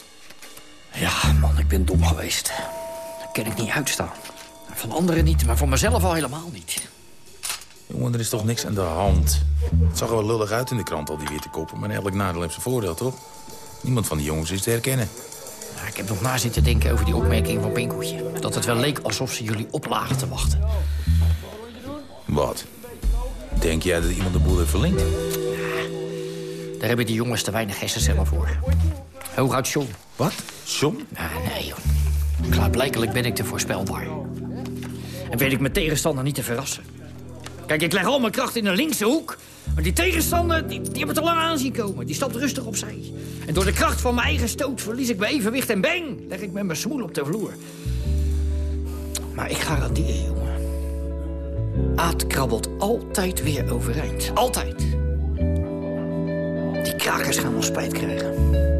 Ja, man, ik ben dom geweest. Dat kan ik niet uitstaan. Van anderen niet, maar voor mezelf al helemaal niet. Jongen, er is toch niks aan de hand. Het zag er wel lullig uit in de krant, al die witte koppen. Maar elk nadeel heeft zijn voordeel, toch? Niemand van die jongens is te herkennen. Ja, ik heb nog na zitten denken over die opmerking van Pinkeltje. Dat het wel leek alsof ze jullie op lagen te wachten. Wat? Denk jij dat iemand de boel heeft verlinkt? Daar hebben die jongens te weinig hersencellen voor. Hooguit John. Wat? John? Ah, nee, joh. Klaarblijkelijk ben ik te voorspelbaar. En weet ik mijn tegenstander niet te verrassen. Kijk, ik leg al mijn kracht in de linkse hoek. Maar die tegenstander, die, die hebben te lang aanzien komen. Die stapt rustig opzij. En door de kracht van mijn eigen stoot verlies ik mijn evenwicht en bang! Leg ik met mijn smoel op de vloer. Maar ik garandeer jongen. Aad krabbelt altijd weer overeind. Altijd. Die krakers gaan wel spijt krijgen.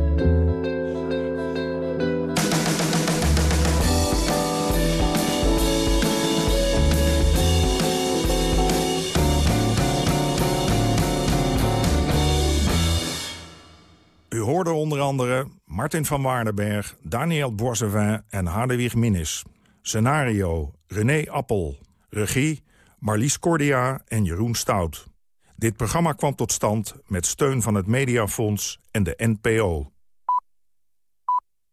Martin van Waardenberg, Daniel Boisevin en Hadewig Minnis. Scenario René Appel. Regie Marlies Cordia en Jeroen Stout. Dit programma kwam tot stand met steun van het Mediafonds en de NPO.